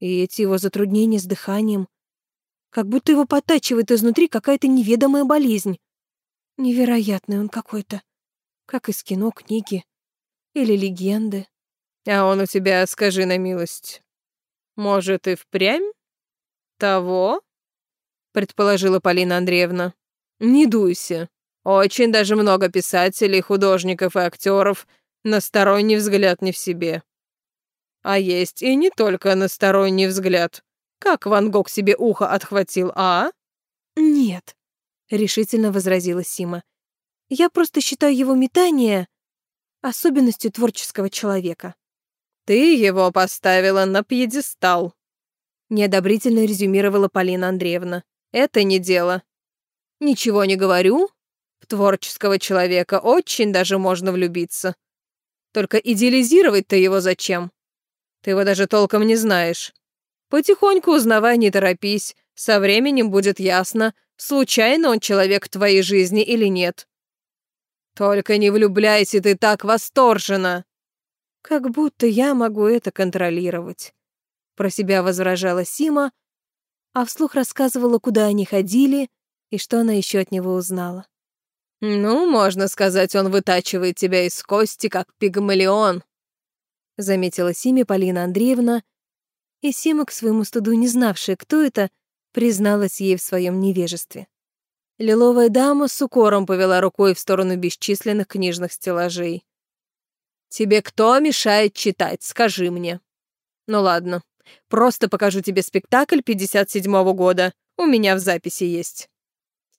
И эти его затруднения с дыханием, как будто его подтачивает изнутри какая-то неведомая болезнь. Невероятный он какой-то, как из кино, книги или легенды. А он у тебя, скажи на милость, может и впрямь того? Предположила Полина Андреевна. Не дуйся. Очень даже много писателей, художников и актеров на сторонний взгляд не в себе. А есть и не только на сторонний взгляд. Как Ван Гог себе ухо отхватил, а? Нет, решительно возразила Сима. Я просто считаю его метание особенностью творческого человека. Ты его поставила на пьедестал. Неодобрительно резюмировала Полина Андреевна. Это не дело. Ничего не говорю. В творческого человека очень даже можно влюбиться. Только идеализировать-то его зачем? Ты его даже толком не знаешь. Потихоньку узнавай, не торопись. Со временем будет ясно, случайно он человек в твоей жизни или нет. Только не влюбляйся ты так восторженно. Как будто я могу это контролировать. Про себя возражала Сима, а вслух рассказывала, куда они ходили и что она еще от него узнала. «Ну, можно сказать, он вытачивает тебя из кости, как пигмалион», заметила Симе Полина Андреевна, и Сима, к своему стыду не знавшая, кто это, призналась ей в своем невежестве. Лиловая дама с укором повела рукой в сторону бесчисленных книжных стеллажей. Тебе кто мешает читать, скажи мне. Ну ладно, просто покажу тебе спектакль 57-го года. У меня в записи есть.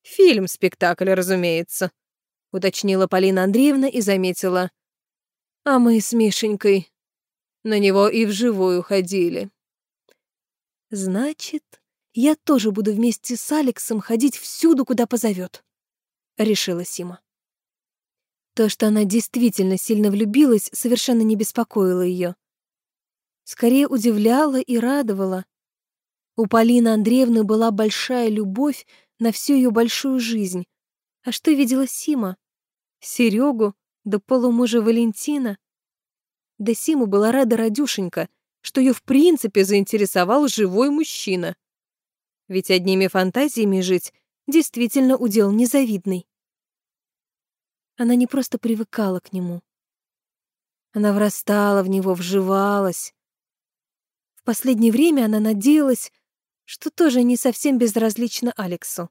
Фильм-спектакль, разумеется, уточнила Полина Андреевна и заметила. А мы с Мишенькой на него и вживую ходили. Значит, я тоже буду вместе с Алексом ходить всюду, куда позовет, решила Сима. То, что она действительно сильно влюбилась, совершенно не беспокоило ее. Скорее удивляло и радовало. У Полины Андреевны была большая любовь на всю ее большую жизнь. А что видела Сима? Серегу, да полумужа Валентина. Да Симу была рада радюшенька, что ее в принципе заинтересовал живой мужчина. Ведь одними фантазиями жить действительно удел незавидный. Она не просто привыкала к нему. Она врастала в него, вживалась. В последнее время она надеялась, что тоже не совсем безразлична Алексу.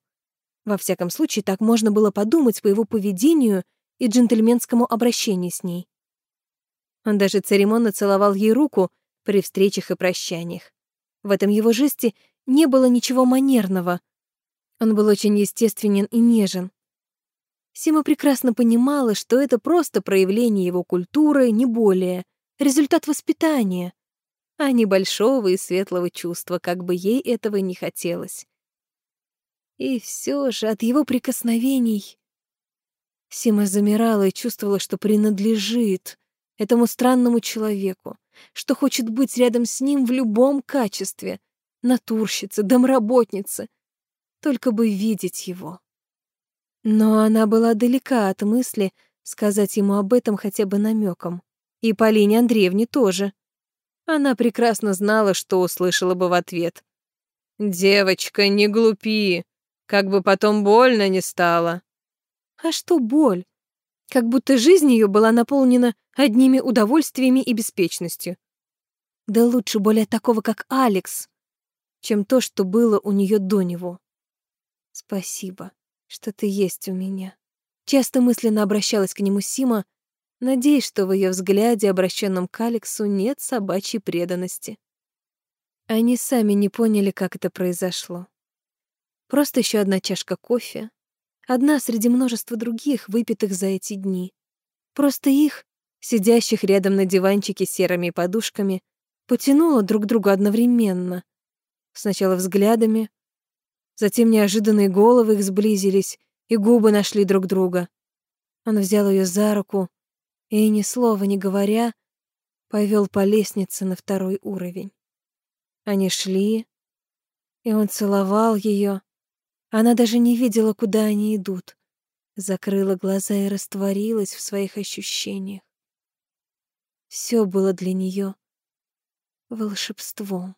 Во всяком случае, так можно было подумать по его поведению и джентльменскому обращению с ней. Он даже церемонно целовал ей руку при встречах и прощаниях. В этом его жесте не было ничего манерного. Он был очень естественен и нежен. Сима прекрасно понимала, что это просто проявление его культуры, не более, результат воспитания, а не большого и светлого чувства, как бы ей этого не хотелось. И все же от его прикосновений Сима замирала и чувствовала, что принадлежит этому странному человеку, что хочет быть рядом с ним в любом качестве, натурщица, домработница, только бы видеть его. Но она была далека от мысли сказать ему об этом хотя бы намеком. И Полине Андреевне тоже. Она прекрасно знала, что услышала бы в ответ. «Девочка, не глупи, как бы потом больно не стало». А что боль? Как будто жизнь ее была наполнена одними удовольствиями и беспечностью. Да лучше боль от такого, как Алекс, чем то, что было у нее до него. Спасибо. Что-то есть у меня. Часто мысленно обращалась к нему Сима, надеясь, что в ее взгляде, обращенном к Алексу, нет собачьей преданности. Они сами не поняли, как это произошло. Просто еще одна чашка кофе, одна среди множества других, выпитых за эти дни. Просто их, сидящих рядом на диванчике серыми подушками, потянуло друг к другу одновременно. Сначала взглядами, затем неожиданные головы их сблизились, и губы нашли друг друга. Он взял ее за руку и, ни слова не говоря, повел по лестнице на второй уровень. Они шли, и он целовал ее. Она даже не видела, куда они идут. Закрыла глаза и растворилась в своих ощущениях. Все было для нее волшебством.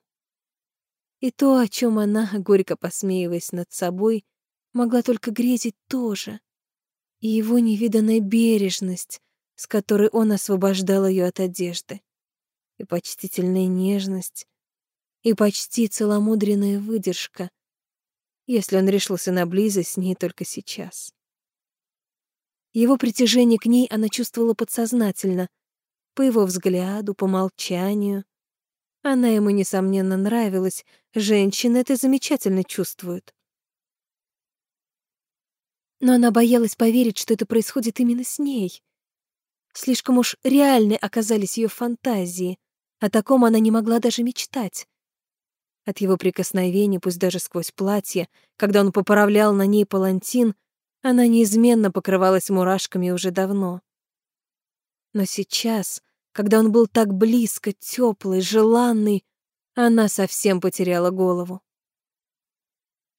И то, о чем она, горько посмеиваясь над собой, могла только грезить тоже. И его невиданная бережность, с которой он освобождал ее от одежды, и почтительная нежность, и почти целомудренная выдержка, если он решился на близость с ней только сейчас. Его притяжение к ней она чувствовала подсознательно, по его взгляду, по молчанию. Она ему, несомненно, нравилась, женщины это замечательно чувствуют. Но она боялась поверить, что это происходит именно с ней. Слишком уж реальны оказались ее фантазии, о таком она не могла даже мечтать. От его прикосновений, пусть даже сквозь платье, когда он поправлял на ней палантин, она неизменно покрывалась мурашками уже давно. Но сейчас, когда он был так близко, теплый, желанный, она совсем потеряла голову.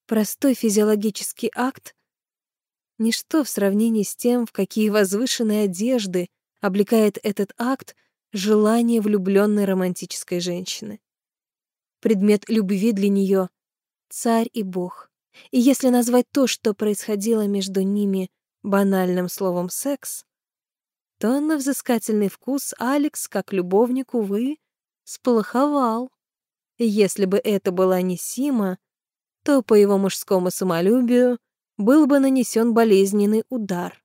Простой физиологический акт — ничто в сравнении с тем, в какие возвышенные одежды облекает этот акт желание влюбленной романтической женщины предмет любви для нее — царь и бог. И если назвать то, что происходило между ними, банальным словом «секс», то на взыскательный вкус Алекс, как любовник, увы, сполоховал. Если бы это была не Сима, то по его мужскому самолюбию был бы нанесен болезненный удар.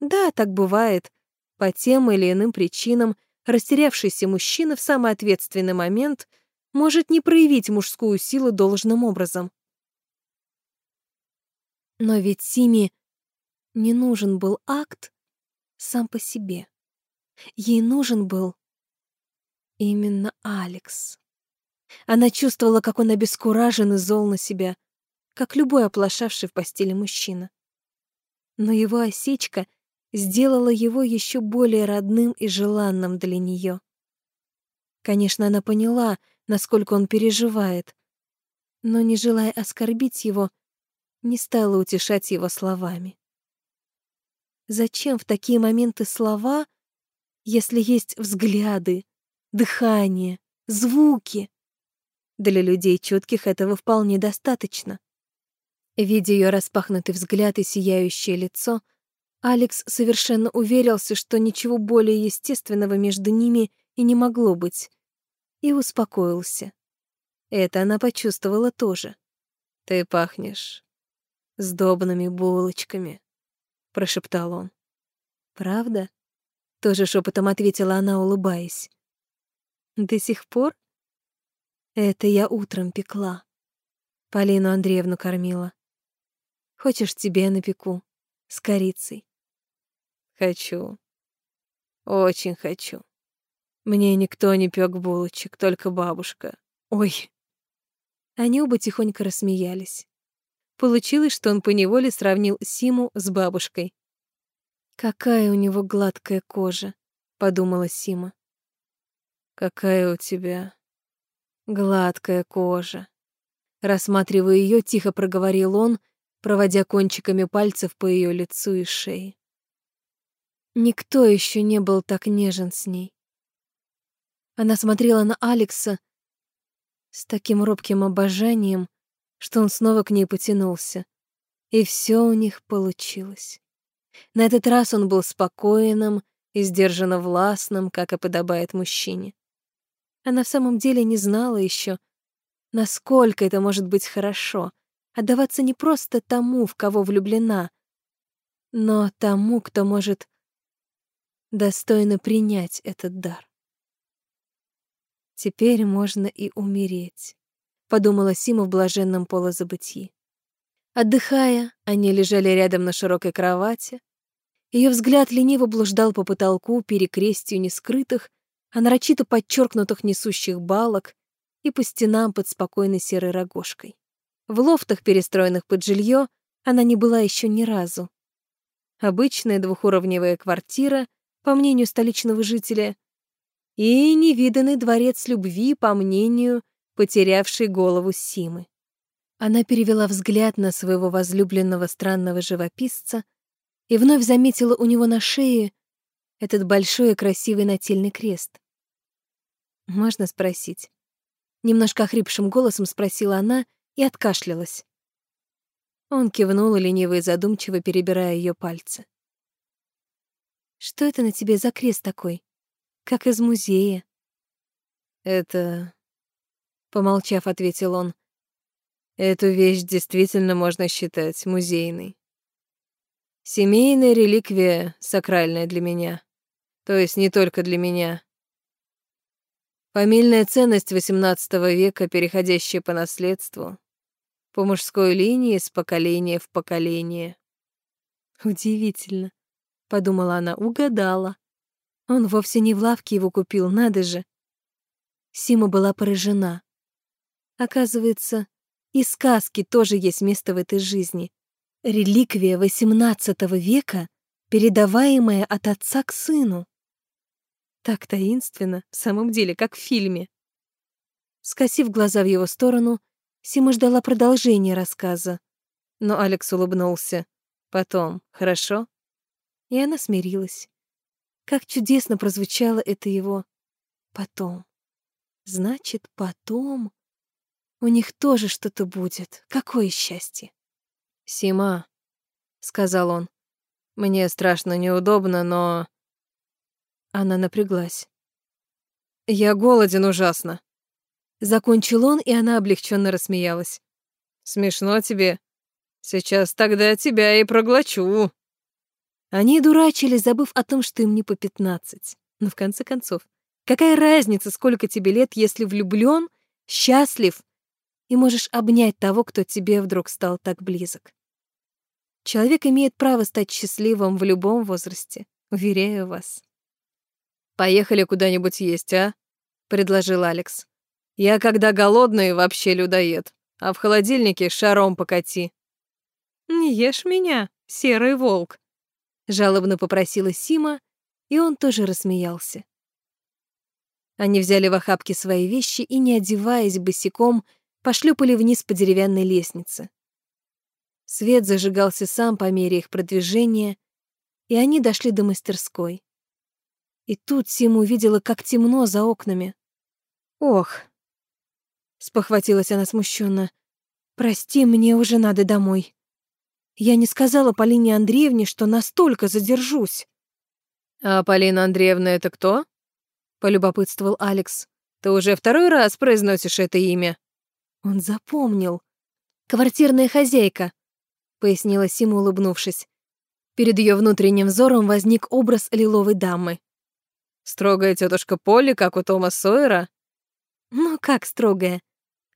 Да, так бывает. По тем или иным причинам растерявшийся мужчина в самый ответственный момент — может не проявить мужскую силу должным образом. Но ведь Симе не нужен был акт сам по себе. Ей нужен был именно Алекс. Она чувствовала, как он обескуражен и зол на себя, как любой оплошавший в постели мужчина. Но его осечка сделала его еще более родным и желанным для нее. Конечно, она поняла, насколько он переживает. Но, не желая оскорбить его, не стала утешать его словами. Зачем в такие моменты слова, если есть взгляды, дыхание, звуки? Для людей чутких этого вполне достаточно. Видя ее распахнутый взгляд и сияющее лицо, Алекс совершенно уверился, что ничего более естественного между ними и не могло быть и успокоился. Это она почувствовала тоже. «Ты пахнешь сдобными булочками», — прошептал он. «Правда?» — тоже шепотом ответила она, улыбаясь. «До сих пор?» «Это я утром пекла. Полину Андреевну кормила. Хочешь, тебе напеку? С корицей?» «Хочу. Очень хочу». Мне никто не пёк булочек, только бабушка. Ой. Они оба тихонько рассмеялись. Получилось, что он поневоле сравнил Симу с бабушкой. «Какая у него гладкая кожа», — подумала Сима. «Какая у тебя гладкая кожа». Рассматривая ее, тихо проговорил он, проводя кончиками пальцев по ее лицу и шее. Никто еще не был так нежен с ней. Она смотрела на Алекса с таким робким обожанием, что он снова к ней потянулся. И все у них получилось. На этот раз он был спокойным и сдержанно властным, как и подобает мужчине. Она в самом деле не знала еще, насколько это может быть хорошо, отдаваться не просто тому, в кого влюблена, но тому, кто может достойно принять этот дар. Теперь можно и умереть. Подумала Сима в блаженном полозабытии. Отдыхая, они лежали рядом на широкой кровати. Ее взгляд лениво блуждал по потолку, перекрестию нескрытых, а нарочито подчеркнутых несущих балок и по стенам под спокойной серой рогожкой. В лофтах, перестроенных под жилье, она не была еще ни разу. Обычная двухуровневая квартира, по мнению столичного жителя, и невиданный дворец любви, по мнению потерявшей голову Симы. Она перевела взгляд на своего возлюбленного странного живописца и вновь заметила у него на шее этот большой и красивый нательный крест. «Можно спросить?» Немножко охрипшим голосом спросила она и откашлялась. Он кивнул, лениво и задумчиво перебирая ее пальцы. «Что это на тебе за крест такой? Как из музея?» «Это...» Помолчав, ответил он. Эту вещь действительно можно считать музейной. Семейная реликвия сакральная для меня. То есть не только для меня. Фамильная ценность XVIII века, переходящая по наследству, по мужской линии с поколения в поколение. Удивительно, подумала она, угадала. Он вовсе не в лавке его купил, надо же. Сима была поражена. Оказывается, и сказки тоже есть место в этой жизни. Реликвия XVIII века, передаваемая от отца к сыну. Так таинственно, в самом деле, как в фильме. Скосив глаза в его сторону, Сима ждала продолжения рассказа. Но Алекс улыбнулся. Потом, хорошо? И она смирилась. Как чудесно прозвучало это его «потом». Значит, потом... У них тоже что-то будет. Какое счастье. «Сима», — сказал он, — «мне страшно неудобно, но...» Она напряглась. «Я голоден ужасно». Закончил он, и она облегченно рассмеялась. «Смешно тебе? Сейчас тогда тебя и проглочу». Они дурачились, забыв о том, что им не по пятнадцать. Но в конце концов, какая разница, сколько тебе лет, если влюблён, счастлив и можешь обнять того, кто тебе вдруг стал так близок? Человек имеет право стать счастливым в любом возрасте, уверяю вас. «Поехали куда-нибудь есть, а?» — предложил Алекс. «Я когда голодный, вообще людоед, а в холодильнике шаром покати». «Не ешь меня, серый волк», — жалобно попросила Сима, и он тоже рассмеялся. Они взяли в охапки свои вещи и, не одеваясь босиком, пошлепали вниз по деревянной лестнице. Свет зажигался сам по мере их продвижения, и они дошли до мастерской. И тут Сима увидела, как темно за окнами. «Ох!» — спохватилась она смущенно. «Прости, мне уже надо домой. Я не сказала Полине Андреевне, что настолько задержусь». «А Полина Андреевна это кто?» — полюбопытствовал Алекс. «Ты уже второй раз произносишь это имя». Он запомнил. «Квартирная хозяйка», — пояснила Сима, улыбнувшись. Перед ее внутренним взором возник образ лиловой дамы. Строгая тетушка Полли, как у Тома Сойера? Ну, как строгая?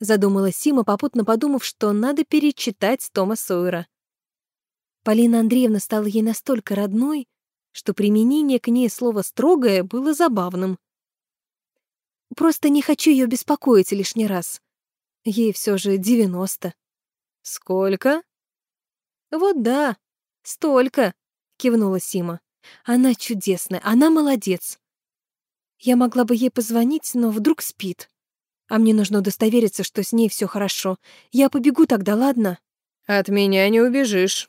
Задумалась Сима, попутно подумав, что надо перечитать Тома Сойера. Полина Андреевна стала ей настолько родной, что применение к ней слова «строгое» было забавным. Просто не хочу ее беспокоить лишний раз. Ей все же девяносто. Сколько? Вот да, столько, кивнула Сима. Она чудесная, она молодец. Я могла бы ей позвонить, но вдруг спит. А мне нужно удостовериться, что с ней все хорошо. Я побегу тогда, ладно? От меня не убежишь.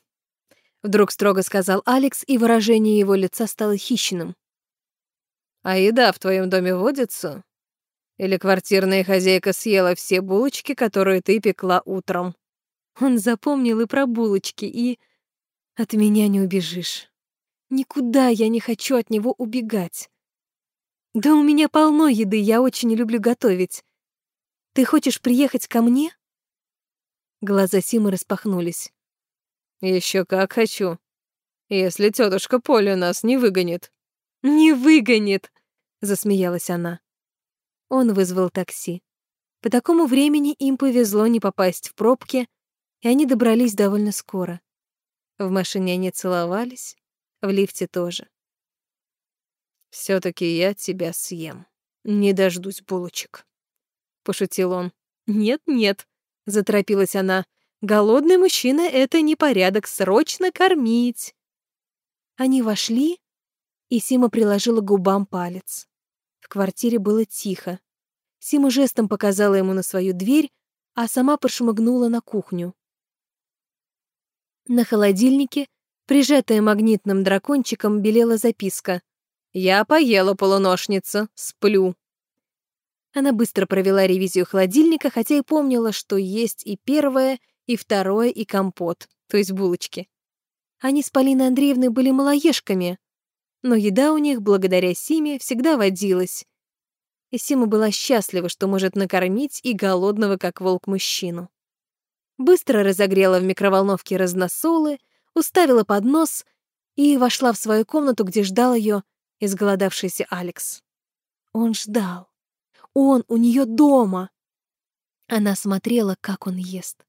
Вдруг строго сказал Алекс, и выражение его лица стало хищным. А еда в твоем доме водится? Или квартирная хозяйка съела все булочки, которые ты пекла утром? Он запомнил и про булочки, и... От меня не убежишь. Никуда я не хочу от него убегать. Да у меня полно еды, я очень люблю готовить. Ты хочешь приехать ко мне? Глаза Симы распахнулись. Еще как хочу. Если тетушка Поля нас не выгонит. Не выгонит, засмеялась она. Он вызвал такси. По такому времени им повезло не попасть в пробки, и они добрались довольно скоро. В машине они целовались, в лифте тоже. все таки я тебя съем. Не дождусь булочек», — пошутил он. «Нет-нет», — заторопилась она. «Голодный мужчина — это непорядок, срочно кормить». Они вошли, и Сима приложила к губам палец. В квартире было тихо. Сима жестом показала ему на свою дверь, а сама прошмыгнула на кухню. На холодильнике, прижатая магнитным дракончиком, белела записка. «Я поела, полуношница, сплю». Она быстро провела ревизию холодильника, хотя и помнила, что есть и первое, и второе, и компот, то есть булочки. Они с Полиной Андреевной были малоежками, но еда у них, благодаря Симе, всегда водилась. И Сима была счастлива, что может накормить и голодного, как волк, мужчину. Быстро разогрела в микроволновке разносолы, уставила поднос и вошла в свою комнату, где ждал ее изголодавшийся Алекс. Он ждал. Он у нее дома. Она смотрела, как он ест.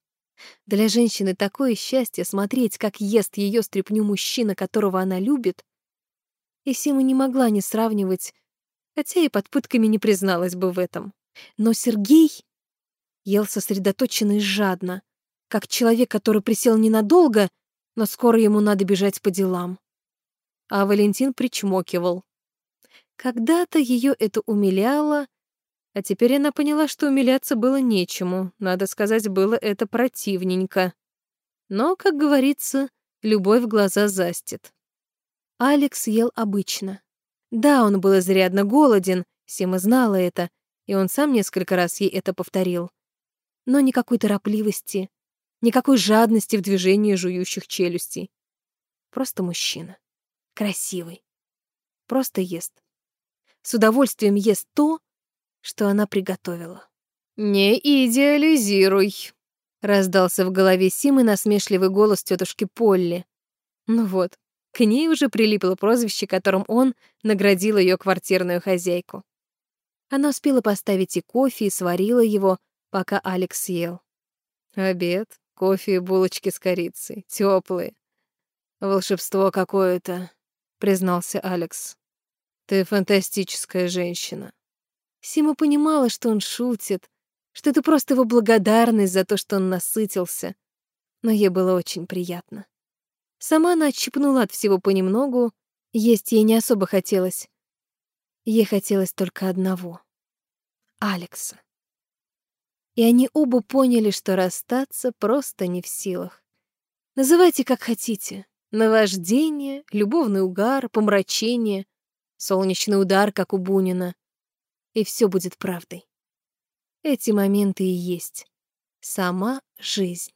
Для женщины такое счастье смотреть, как ест ее стряпню мужчина, которого она любит. И Сима не могла не сравнивать, хотя и под пытками не призналась бы в этом. Но Сергей ел сосредоточенно и жадно, как человек, который присел ненадолго, но скоро ему надо бежать по делам. А Валентин причмокивал. Когда-то ее это умиляло, а теперь она поняла, что умиляться было нечему, надо сказать, было это противненько. Но, как говорится, любовь глаза застит. Алекс ел обычно. Да, он был изрядно голоден, Сима знала это, и он сам несколько раз ей это повторил. Но никакой торопливости, никакой жадности в движении жующих челюстей. Просто мужчина. Красивый. Просто ест. С удовольствием ест то, что она приготовила. «Не идеализируй», — раздался в голове Симы насмешливый голос тетушки Полли. Ну вот, к ней уже прилипло прозвище, которым он наградил ее квартирную хозяйку. Она успела поставить и кофе, и сварила его, пока Алекс съел. Обед, кофе и булочки с корицей, теплые. Волшебство какое-то, признался Алекс. Ты фантастическая женщина. Сима понимала, что он шутит, что это просто его благодарность за то, что он насытился. Но ей было очень приятно. Сама она отщипнула от всего понемногу, есть ей не особо хотелось. Ей хотелось только одного — Алекса. И они оба поняли, что расстаться просто не в силах. Называйте как хотите. Наваждение, любовный угар, помрачение, солнечный удар, как у Бунина — и все будет правдой. Эти моменты и есть сама жизнь.